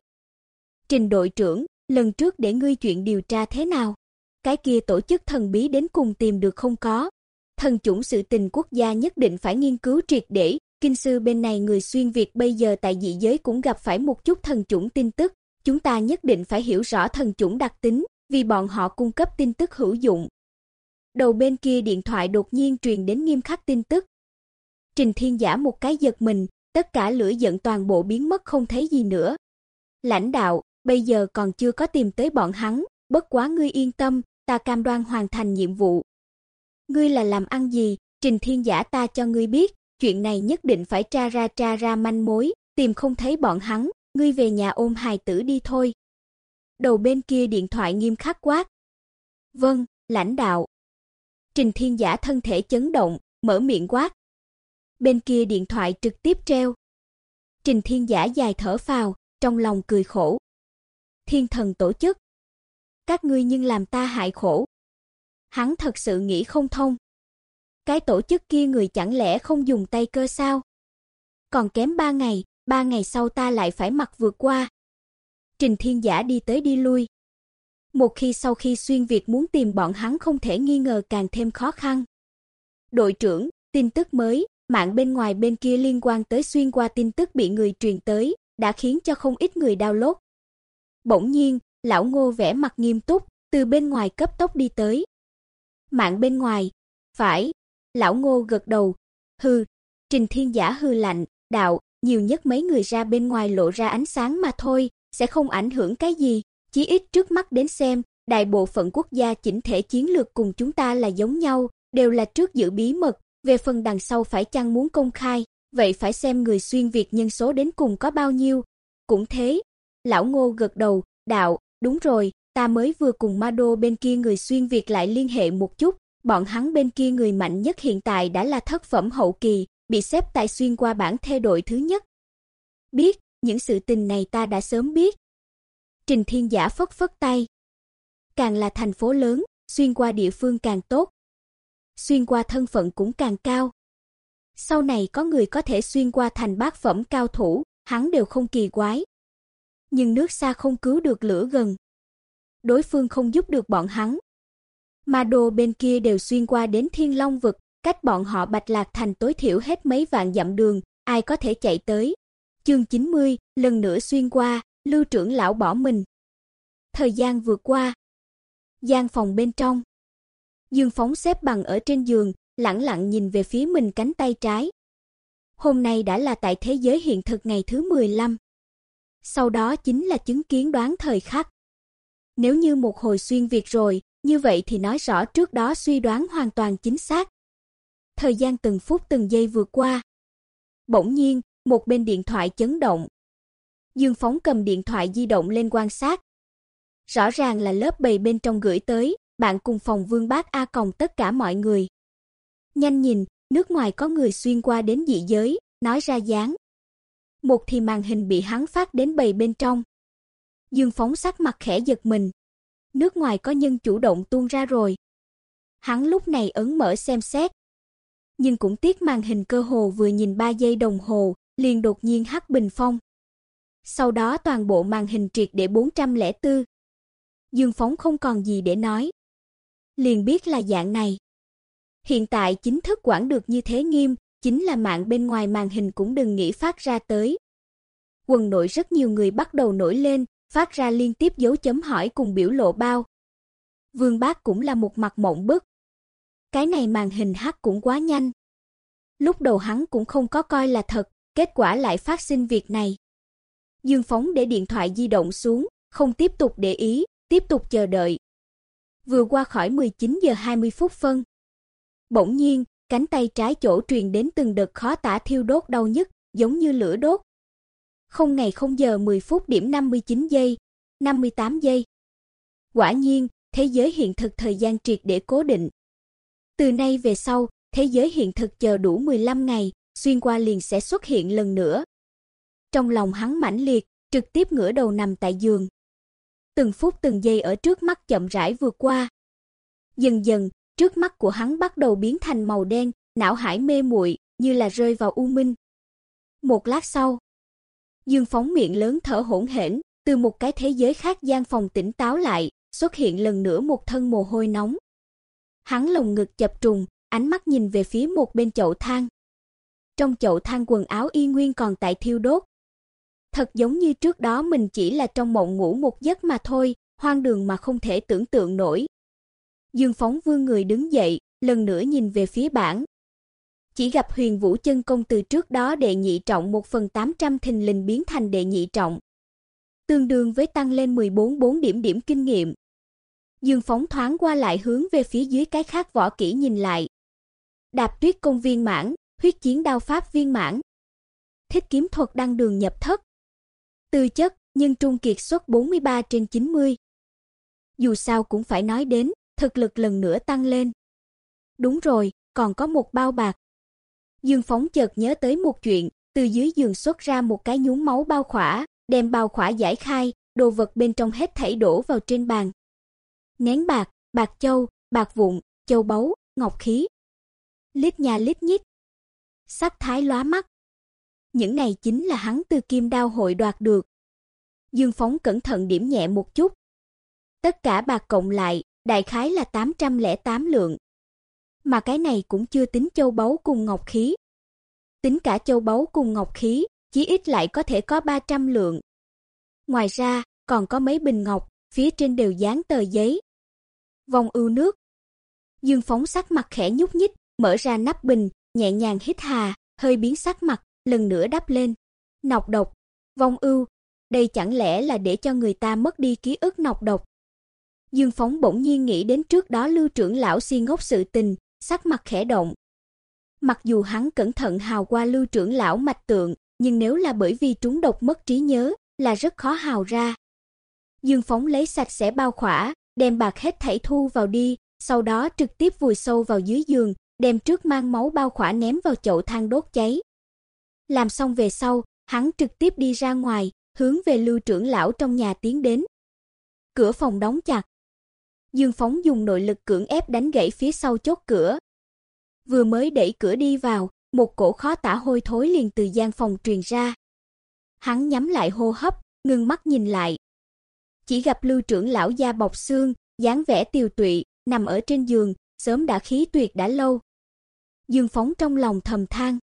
"Trình đội trưởng, lần trước để ngươi chuyện điều tra thế nào? Cái kia tổ chức thần bí đến cùng tìm được không có?" Thần chủng sự tình quốc gia nhất định phải nghiên cứu triệt để, kinh sư bên này người xuyên Việt bây giờ tại dị giới cũng gặp phải một chút thần chủng tin tức, chúng ta nhất định phải hiểu rõ thần chủng đặc tính, vì bọn họ cung cấp tin tức hữu dụng. Đầu bên kia điện thoại đột nhiên truyền đến nghiêm khắc tin tức. Trình Thiên Giả một cái giật mình, tất cả lửa giận toàn bộ biến mất không thấy gì nữa. Lãnh đạo, bây giờ còn chưa có tìm tới bọn hắn, bất quá ngươi yên tâm, ta cam đoan hoàn thành nhiệm vụ, Ngươi là làm ăn gì? Trình Thiên Giả ta cho ngươi biết, chuyện này nhất định phải tra ra tra ra manh mối, tìm không thấy bọn hắn, ngươi về nhà ôm hài tử đi thôi. Đầu bên kia điện thoại nghiêm khắc quát. Vâng, lãnh đạo. Trình Thiên Giả thân thể chấn động, mở miệng quát. Bên kia điện thoại trực tiếp treo. Trình Thiên Giả dài thở phào, trong lòng cười khổ. Thiên thần tổ chức. Các ngươi nhưng làm ta hại khổ, Hắn thật sự nghĩ không thông. Cái tổ chức kia người chẳng lẽ không dùng tay cơ sao? Còn kém ba ngày, ba ngày sau ta lại phải mặc vượt qua. Trình Thiên Giả đi tới đi lui. Một khi sau khi xuyên việt muốn tìm bọn hắn không thể nghi ngờ càng thêm khó khăn. Đội trưởng, tin tức mới, mạng bên ngoài bên kia liên quan tới xuyên qua tin tức bị người truyền tới, đã khiến cho không ít người download. Bỗng nhiên, lão Ngô vẻ mặt nghiêm túc, từ bên ngoài cấp tốc đi tới mạng bên ngoài. Phải, lão Ngô gật đầu. Hừ, Trình Thiên Giả hư lạnh, đạo, nhiều nhất mấy người ra bên ngoài lộ ra ánh sáng mà thôi, sẽ không ảnh hưởng cái gì, chí ít trước mắt đến xem, đại bộ phận quốc gia chỉnh thể chiến lược cùng chúng ta là giống nhau, đều là trước giữ bí mật, về phần đằng sau phải chăng muốn công khai, vậy phải xem người xuyên việt nhân số đến cùng có bao nhiêu. Cũng thế, lão Ngô gật đầu, đạo, đúng rồi, ta mới vừa cùng Mado bên kia người xuyên Việt lại liên hệ một chút, bọn hắn bên kia người mạnh nhất hiện tại đã là thất phẩm hậu kỳ, bị xếp tại xuyên qua bảng thê đội thứ nhất. Biết, những sự tình này ta đã sớm biết. Trình Thiên Giả phất phất tay. Càng là thành phố lớn, xuyên qua địa phương càng tốt. Xuyên qua thân phận cũng càng cao. Sau này có người có thể xuyên qua thành bát phẩm cao thủ, hắn đều không kỳ quái. Nhưng nước xa không cứu được lửa gần. Đối phương không giúp được bọn hắn. Ma đồ bên kia đều xuyên qua đến Thiên Long vực, cách bọn họ Bạch Lạc thành tối thiểu hết mấy vạn dặm đường, ai có thể chạy tới. Chương 90, lần nữa xuyên qua, Lưu trưởng lão bỏ mình. Thời gian vượt qua. Gian phòng bên trong. Dương Phóng xếp bằng ở trên giường, lặng lặng nhìn về phía mình cánh tay trái. Hôm nay đã là tại thế giới hiện thực ngày thứ 15. Sau đó chính là chứng kiến đoán thời khắc. Nếu như một hồi xuyên việt rồi, như vậy thì nói rõ trước đó suy đoán hoàn toàn chính xác. Thời gian từng phút từng giây vượt qua. Bỗng nhiên, một bên điện thoại chấn động. Dương Phóng cầm điện thoại di động lên quan sát. Rõ ràng là lớp bầy bên trong gửi tới, bạn cùng phòng Vương Bác A Còng tất cả mọi người. Nhanh nhìn, nước ngoài có người xuyên qua đến dị giới, nói ra dáng. Một thì màn hình bị hắn phát đến bầy bên trong. Dương Phóng sắc mặt khẽ giật mình. Nước ngoài có nhân chủ động tuôn ra rồi. Hắn lúc này ấn mở xem xét. Nhưng cũng tiếc màn hình cơ hồ vừa nhìn 3 giây đồng hồ, liền đột nhiên hắt bình phong. Sau đó toàn bộ màn hình triệt để 404. Dương Phóng không còn gì để nói. Liền biết là dạng này. Hiện tại chính thức quản được như thế nghiêm, chính là mạng bên ngoài màn hình cũng đừng nghĩ phát ra tới. Quần nội rất nhiều người bắt đầu nổi lên, phát ra liên tiếp dấu chấm hỏi cùng biểu lộ bao. Vương Bác cũng là một mặt mộng bức. Cái này màn hình hát cũng quá nhanh. Lúc đầu hắn cũng không có coi là thật, kết quả lại phát sinh việc này. Dương Phóng để điện thoại di động xuống, không tiếp tục để ý, tiếp tục chờ đợi. Vừa qua khỏi 19 giờ 20 phút phân. Bỗng nhiên, cánh tay trái chỗ truyền đến từng đợt khó tả thiêu đốt đau nhức, giống như lửa đốt. Không ngày không giờ 10 phút điểm 59 giây, 58 giây. Quả nhiên, thế giới hiện thực thời gian triệt để cố định. Từ nay về sau, thế giới hiện thực chờ đủ 15 ngày, xuyên qua liền sẽ xuất hiện lần nữa. Trong lòng hắn mãnh liệt, trực tiếp ngửa đầu nằm tại giường. Từng phút từng giây ở trước mắt chậm rãi vượt qua. Dần dần, trước mắt của hắn bắt đầu biến thành màu đen, não hải mê muội, như là rơi vào u minh. Một lát sau, Dương phóng miệng lớn thở hổn hển, từ một cái thế giới khác gian phòng tỉnh táo lại, xuất hiện lần nữa một thân mồ hôi nóng. Hắn lồng ngực chập trùng, ánh mắt nhìn về phía một bên chậu than. Trong chậu than quần áo y nguyên còn tại thiêu đốt. Thật giống như trước đó mình chỉ là trong mộng ngủ một giấc mà thôi, hoang đường mà không thể tưởng tượng nổi. Dương Phóng Vương người đứng dậy, lần nữa nhìn về phía bảng. Chỉ gặp Huyền Vũ Chân công từ trước đó đệ nhị trọng 1 phần 800 thình lình biến thành đệ nhị trọng. Tương đương với tăng lên 14 4 điểm điểm kinh nghiệm. Dương Phóng thoáng qua lại hướng về phía dưới cái khác võ kỹ nhìn lại. Đạp Tuyết công viên mãn, huyết chiến đao pháp viên mãn. Thích kiếm thuật đăng đường nhập thất. Tư chất, nhưng trung kiệt xuất 43 trên 90. Dù sao cũng phải nói đến, thực lực lần nữa tăng lên. Đúng rồi, còn có một bao bạc. Dương Phóng chợt nhớ tới một chuyện, từ dưới giường xuất ra một cái nhúng máu bao khỏa, đem bao khỏa giải khai, đồ vật bên trong hết thảy đổ vào trên bàn. Nén bạc, bạc châu, bạc vụn, châu báu, ngọc khí. Lít nhà lít nhít. Sắc thái lóa mắt. Những này chính là hắn từ kim đao hội đoạt được. Dương Phóng cẩn thận điểm nhẹ một chút. Tất cả bạc cộng lại, đại khái là 808 lượng. Mà cái này cũng chưa tính châu báu cùng ngọc khí. Tính cả châu báu cùng ngọc khí, chí ít lại có thể có 300 lượng. Ngoài ra, còn có mấy bình ngọc, phía trên đều dán tờ giấy. Vòng ưu nước. Dương Phóng sắc mặt khẽ nhúc nhích, mở ra nắp bình, nhẹ nhàng hít hà, hơi biến sắc mặt, lần nữa đắp lên. Nọc độc, vong ưu, đây chẳng lẽ là để cho người ta mất đi ký ức nọc độc. Dương Phóng bỗng nhiên nghĩ đến trước đó Lưu trưởng lão si ngốc sự tình, sắc mặt khẽ động. Mặc dù hắn cẩn thận hào qua Lưu trưởng lão mạch tượng, nhưng nếu là bởi vì trúng độc mất trí nhớ, là rất khó hào ra. Dương Phóng lấy sạch sẽ bao khỏa, đem bạc hết thảy thu vào đi, sau đó trực tiếp vùi sâu vào dưới giường, đem trước mang máu bao khỏa ném vào chậu than đốt cháy. Làm xong về sau, hắn trực tiếp đi ra ngoài, hướng về Lưu trưởng lão trong nhà tiến đến. Cửa phòng đóng chặt. Dương Phóng dùng nội lực cưỡng ép đánh gãy phía sau chốt cửa. Vừa mới đẩy cửa đi vào, một cổ khó tả hôi thối liền từ gian phòng truyền ra. Hắn nhắm lại hô hấp, ngưng mắt nhìn lại. Chỉ gặp Lưu trưởng lão da bọc xương, dáng vẻ tiều tụy, nằm ở trên giường, sớm đã khí tuyệt đã lâu. Dương Phóng trong lòng thầm than.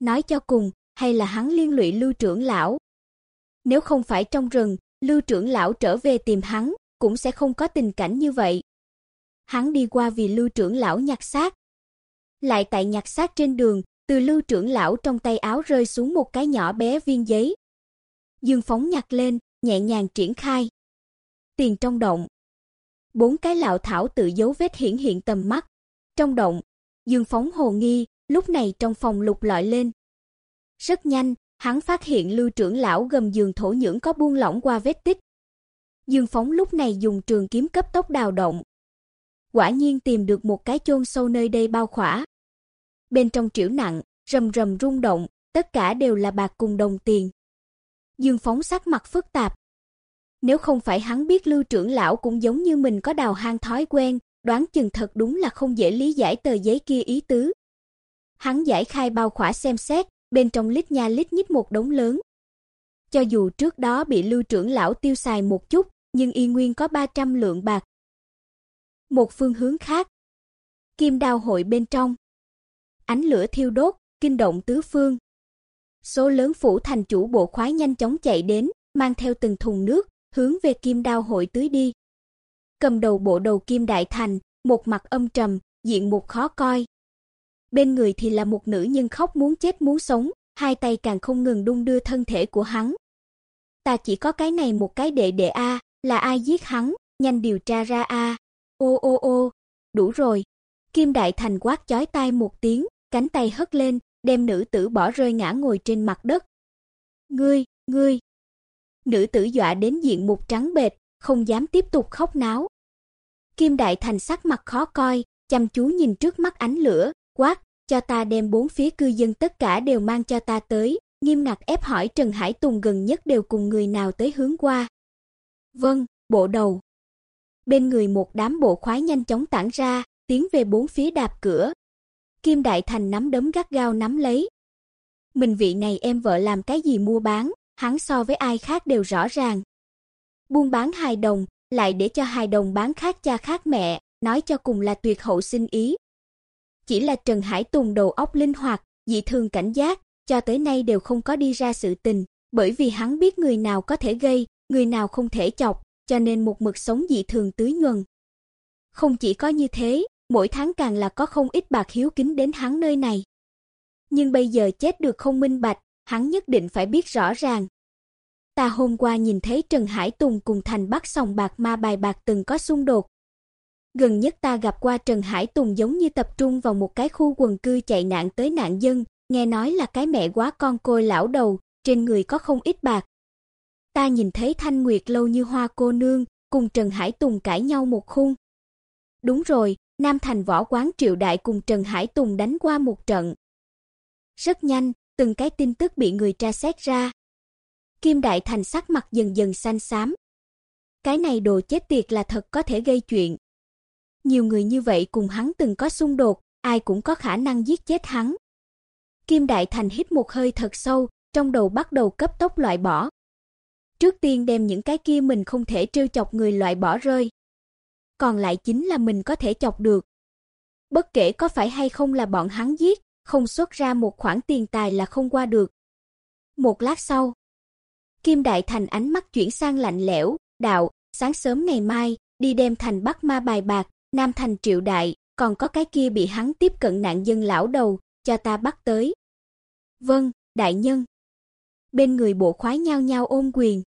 Nói cho cùng, hay là hắn liên lụy Lưu trưởng lão. Nếu không phải trong rừng, Lưu trưởng lão trở về tìm hắn, cũng sẽ không có tình cảnh như vậy. Hắn đi qua vì Lưu trưởng lão nhặt xác. Lại tại nhặt xác trên đường, từ Lưu trưởng lão trong tay áo rơi xuống một cái nhỏ bé viên giấy. Dương Phóng nhặt lên, nhẹ nhàng triển khai. Tiền trong động. Bốn cái lão thảo tự dấu vết hiển hiện tầm mắt. Trong động, Dương Phóng hồ nghi, lúc này trong phòng lục lọi lên. Rất nhanh, hắn phát hiện Lưu trưởng lão gầm giường thổ nhưỡng có buông lỏng qua vết tích. Dương Phóng lúc này dùng trường kiếm cấp tốc đào động. Quả nhiên tìm được một cái chôn sâu nơi đây bao khỏa. Bên trong triểu nặng, rầm rầm rung động, tất cả đều là bạc cùng đồng tiền. Dương Phóng sắc mặt phức tạp. Nếu không phải hắn biết Lưu trưởng lão cũng giống như mình có đào hang thói quen, đoán chừng thật đúng là không dễ lý giải tờ giấy kia ý tứ. Hắn giải khai bao khỏa xem xét, bên trong lít nha lít nhít một đống lớn. Cho dù trước đó bị Lưu trưởng lão tiêu xài một chút, nhưng y nguyên có 300 lượng bạc. Một phương hướng khác, kim đao hội bên trong, ánh lửa thiêu đốt, kinh động tứ phương. Số lớn phủ thành chủ bộ khoái nhanh chóng chạy đến, mang theo từng thùng nước, hướng về kim đao hội tưới đi. Cầm đầu bộ đầu kim đại thành, một mặt âm trầm, diện một khó coi. Bên người thì là một nữ nhân khóc muốn chết muốn sống, hai tay càng không ngừng đung đưa thân thể của hắn. Ta chỉ có cái này một cái đệ đệ a, là ai giết hắn, nhanh điều tra ra a. Ô ô ô, đủ rồi. Kim Đại Thành quát chói tai một tiếng, cánh tay hất lên, đem nữ tử bỏ rơi ngã ngồi trên mặt đất. "Ngươi, ngươi!" Nữ tử dọa đến diện mục trắng bệch, không dám tiếp tục khóc náo. Kim Đại Thành sắc mặt khó coi, chăm chú nhìn trước mắt ánh lửa, quát, "Cho ta đem bốn phía cư dân tất cả đều mang cho ta tới." Nghiêm ngặt ép hỏi Trần Hải Tùng gần nhất đều cùng người nào tới hướng qua. "Vâng, bộ đầu." Bên người một đám bộ khoái nhanh chóng tản ra, tiến về bốn phía đạp cửa, Kim Đại Thành nắm đấm gắt gao nắm lấy. Mình vị này em vợ làm cái gì mua bán, hắn so với ai khác đều rõ ràng. Buôn bán hài đồng, lại để cho hài đồng bán khác cha khác mẹ, nói cho cùng là tuyệt hậu sinh ý. Chỉ là Trần Hải Tùng đầu óc linh hoạt, dị thường cảnh giác, cho tới nay đều không có đi ra sự tình, bởi vì hắn biết người nào có thể gây, người nào không thể chọc, cho nên một mực sống dị thường tưới nhuần. Không chỉ có như thế, mỗi tháng càng là có không ít bạc hiếu kính đến hắn nơi này. Nhưng bây giờ chết được không minh bạch, hắn nhất định phải biết rõ ràng. Ta hôm qua nhìn thấy Trần Hải Tùng cùng Thành Bắc sòng bạc ma bài bạc từng có xung đột. Gần nhất ta gặp qua Trần Hải Tùng giống như tập trung vào một cái khu quần cư chạy nạn tới nạn dân, nghe nói là cái mẹ quá con côi lão đầu, trên người có không ít bạc. Ta nhìn thấy Thanh Nguyệt lâu như hoa cô nương, cùng Trần Hải Tùng cãi nhau một khung. Đúng rồi, Nam Thành võ quán Triệu Đại cùng Trần Hải Tùng đánh qua một trận. Rất nhanh, từng cái tin tức bị người tra xét ra. Kim Đại Thành sắc mặt dần dần xanh xám. Cái này đồ chết tiệt là thật có thể gây chuyện. Nhiều người như vậy cùng hắn từng có xung đột, ai cũng có khả năng giết chết hắn. Kim Đại Thành hít một hơi thật sâu, trong đầu bắt đầu cấp tốc loại bỏ. Trước tiên đem những cái kia mình không thể trêu chọc người loại bỏ rơi còn lại chính là mình có thể chọc được. Bất kể có phải hay không là bọn hắn giết, không xuất ra một khoản tiền tài là không qua được. Một lát sau, Kim Đại Thành ánh mắt chuyển sang lạnh lẽo, "Đạo, sáng sớm ngày mai đi đem thành Bắc Ma bài bạc, Nam thành Triệu Đại, còn có cái kia bị hắn tiếp cận nạn dân lão đầu, cho ta bắt tới." "Vâng, đại nhân." Bên người bộ khoái nhao nhao ôm quyền.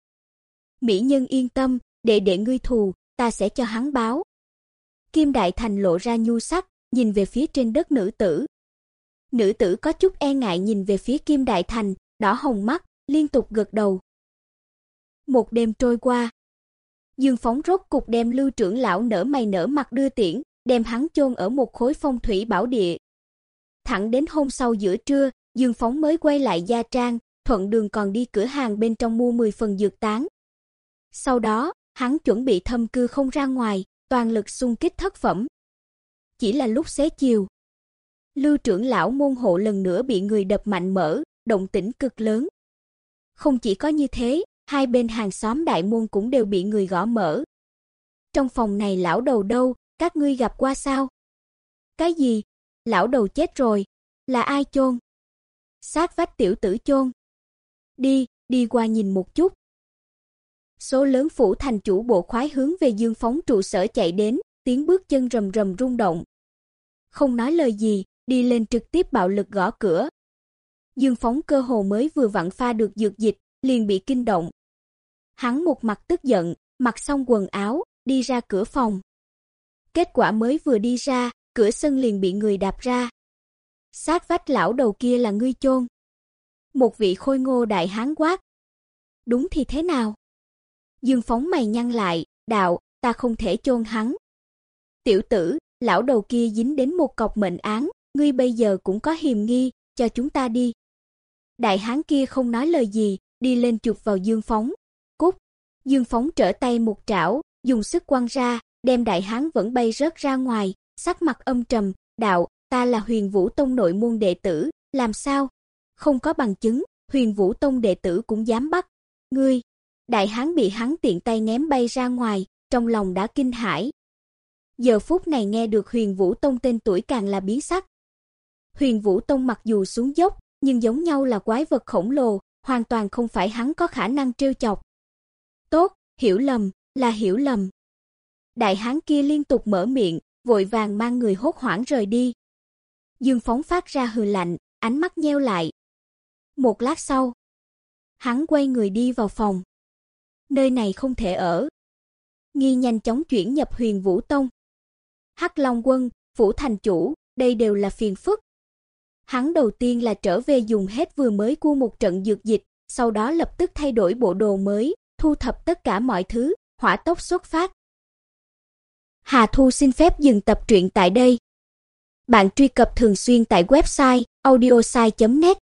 Mỹ nhân yên tâm, để để ngươi thù, ta sẽ cho hắn báo. Kim Đại Thành lộ ra nhu sắc, nhìn về phía trên đất nữ tử. Nữ tử có chút e ngại nhìn về phía Kim Đại Thành, đỏ hồng mắt, liên tục gật đầu. Một đêm trôi qua, Dương Phóng rốt cục đem Lưu trưởng lão nở mày nở mặt đưa tiễn, đem hắn chôn ở một khối phong thủy bảo địa. Thẳng đến hôm sau giữa trưa, Dương Phóng mới quay lại gia trang, thuận đường còn đi cửa hàng bên trong mua 10 phần dược tán. Sau đó, hắn chuẩn bị thâm cư không ra ngoài, toàn lực xung kích thất phẩm. Chỉ là lúc xế chiều, Lưu trưởng lão môn hộ lần nữa bị người đập mạnh mở, động tĩnh cực lớn. Không chỉ có như thế, hai bên hàng xóm đại môn cũng đều bị người gõ mở. Trong phòng này lão đầu đâu, các ngươi gặp qua sao? Cái gì? Lão đầu chết rồi, là ai chôn? Sát vách tiểu tử chôn. Đi, đi qua nhìn một chút. Số lớn phủ thành chủ bộ khoái hướng về Dương Phóng trụ sở chạy đến, tiếng bước chân rầm rầm rung động. Không nói lời gì, đi lên trực tiếp bạo lực gõ cửa. Dương Phóng cơ hồ mới vừa vặn pha được dược dịch, liền bị kinh động. Hắn một mặt tức giận, mặc xong quần áo, đi ra cửa phòng. Kết quả mới vừa đi ra, cửa sân liền bị người đạp ra. Sát vách lão đầu kia là ngươi chôn. Một vị khôi ngô đại hán quát. Đúng thì thế nào? Dương Phóng mày nhăn lại, đạo, ta không thể chôn hắn. Tiểu tử, lão đầu kia dính đến một cọc mệnh án, ngươi bây giờ cũng có hiềm nghi, cho chúng ta đi. Đại hán kia không nói lời gì, đi lên chụp vào Dương Phóng. Cút. Dương Phóng trở tay một trảo, dùng sức quăng ra, đem đại hán vẫn bay rớt ra ngoài, sắc mặt âm trầm, "Đạo, ta là Huyền Vũ Tông nội môn đệ tử, làm sao? Không có bằng chứng, Huyền Vũ Tông đệ tử cũng dám bắt ngươi?" Đại hán bị hắn tiện tay ném bay ra ngoài, trong lòng đã kinh hãi. Giờ phút này nghe được Huyền Vũ Tông tên tuổi càng là biến sắc. Huyền Vũ Tông mặc dù xuống dốc, nhưng giống nhau là quái vật khổng lồ, hoàn toàn không phải hắn có khả năng trêu chọc. Tốt, hiểu lầm, là hiểu lầm. Đại hán kia liên tục mở miệng, vội vàng mang người hốt hoảng rời đi. Dương Phóng phát ra hừ lạnh, ánh mắt nheo lại. Một lát sau, hắn quay người đi vào phòng. Nơi này không thể ở. Nghi nhanh chóng chuyển nhập Huyền Vũ Tông. Hắc Long Quân, Vũ thành chủ, đây đều là phiền phức. Hắn đầu tiên là trở về dùng hết vừa mới cua một trận dược dịch, sau đó lập tức thay đổi bộ đồ mới, thu thập tất cả mọi thứ, hỏa tốc xuất phát. Hà Thu xin phép dừng tập truyện tại đây. Bạn truy cập thường xuyên tại website audiosai.net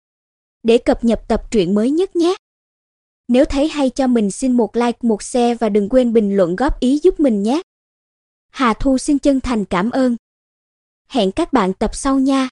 để cập nhật tập truyện mới nhất nhé. Nếu thấy hay cho mình xin một like, một share và đừng quên bình luận góp ý giúp mình nhé. Hà Thu xin chân thành cảm ơn. Hẹn các bạn tập sau nha.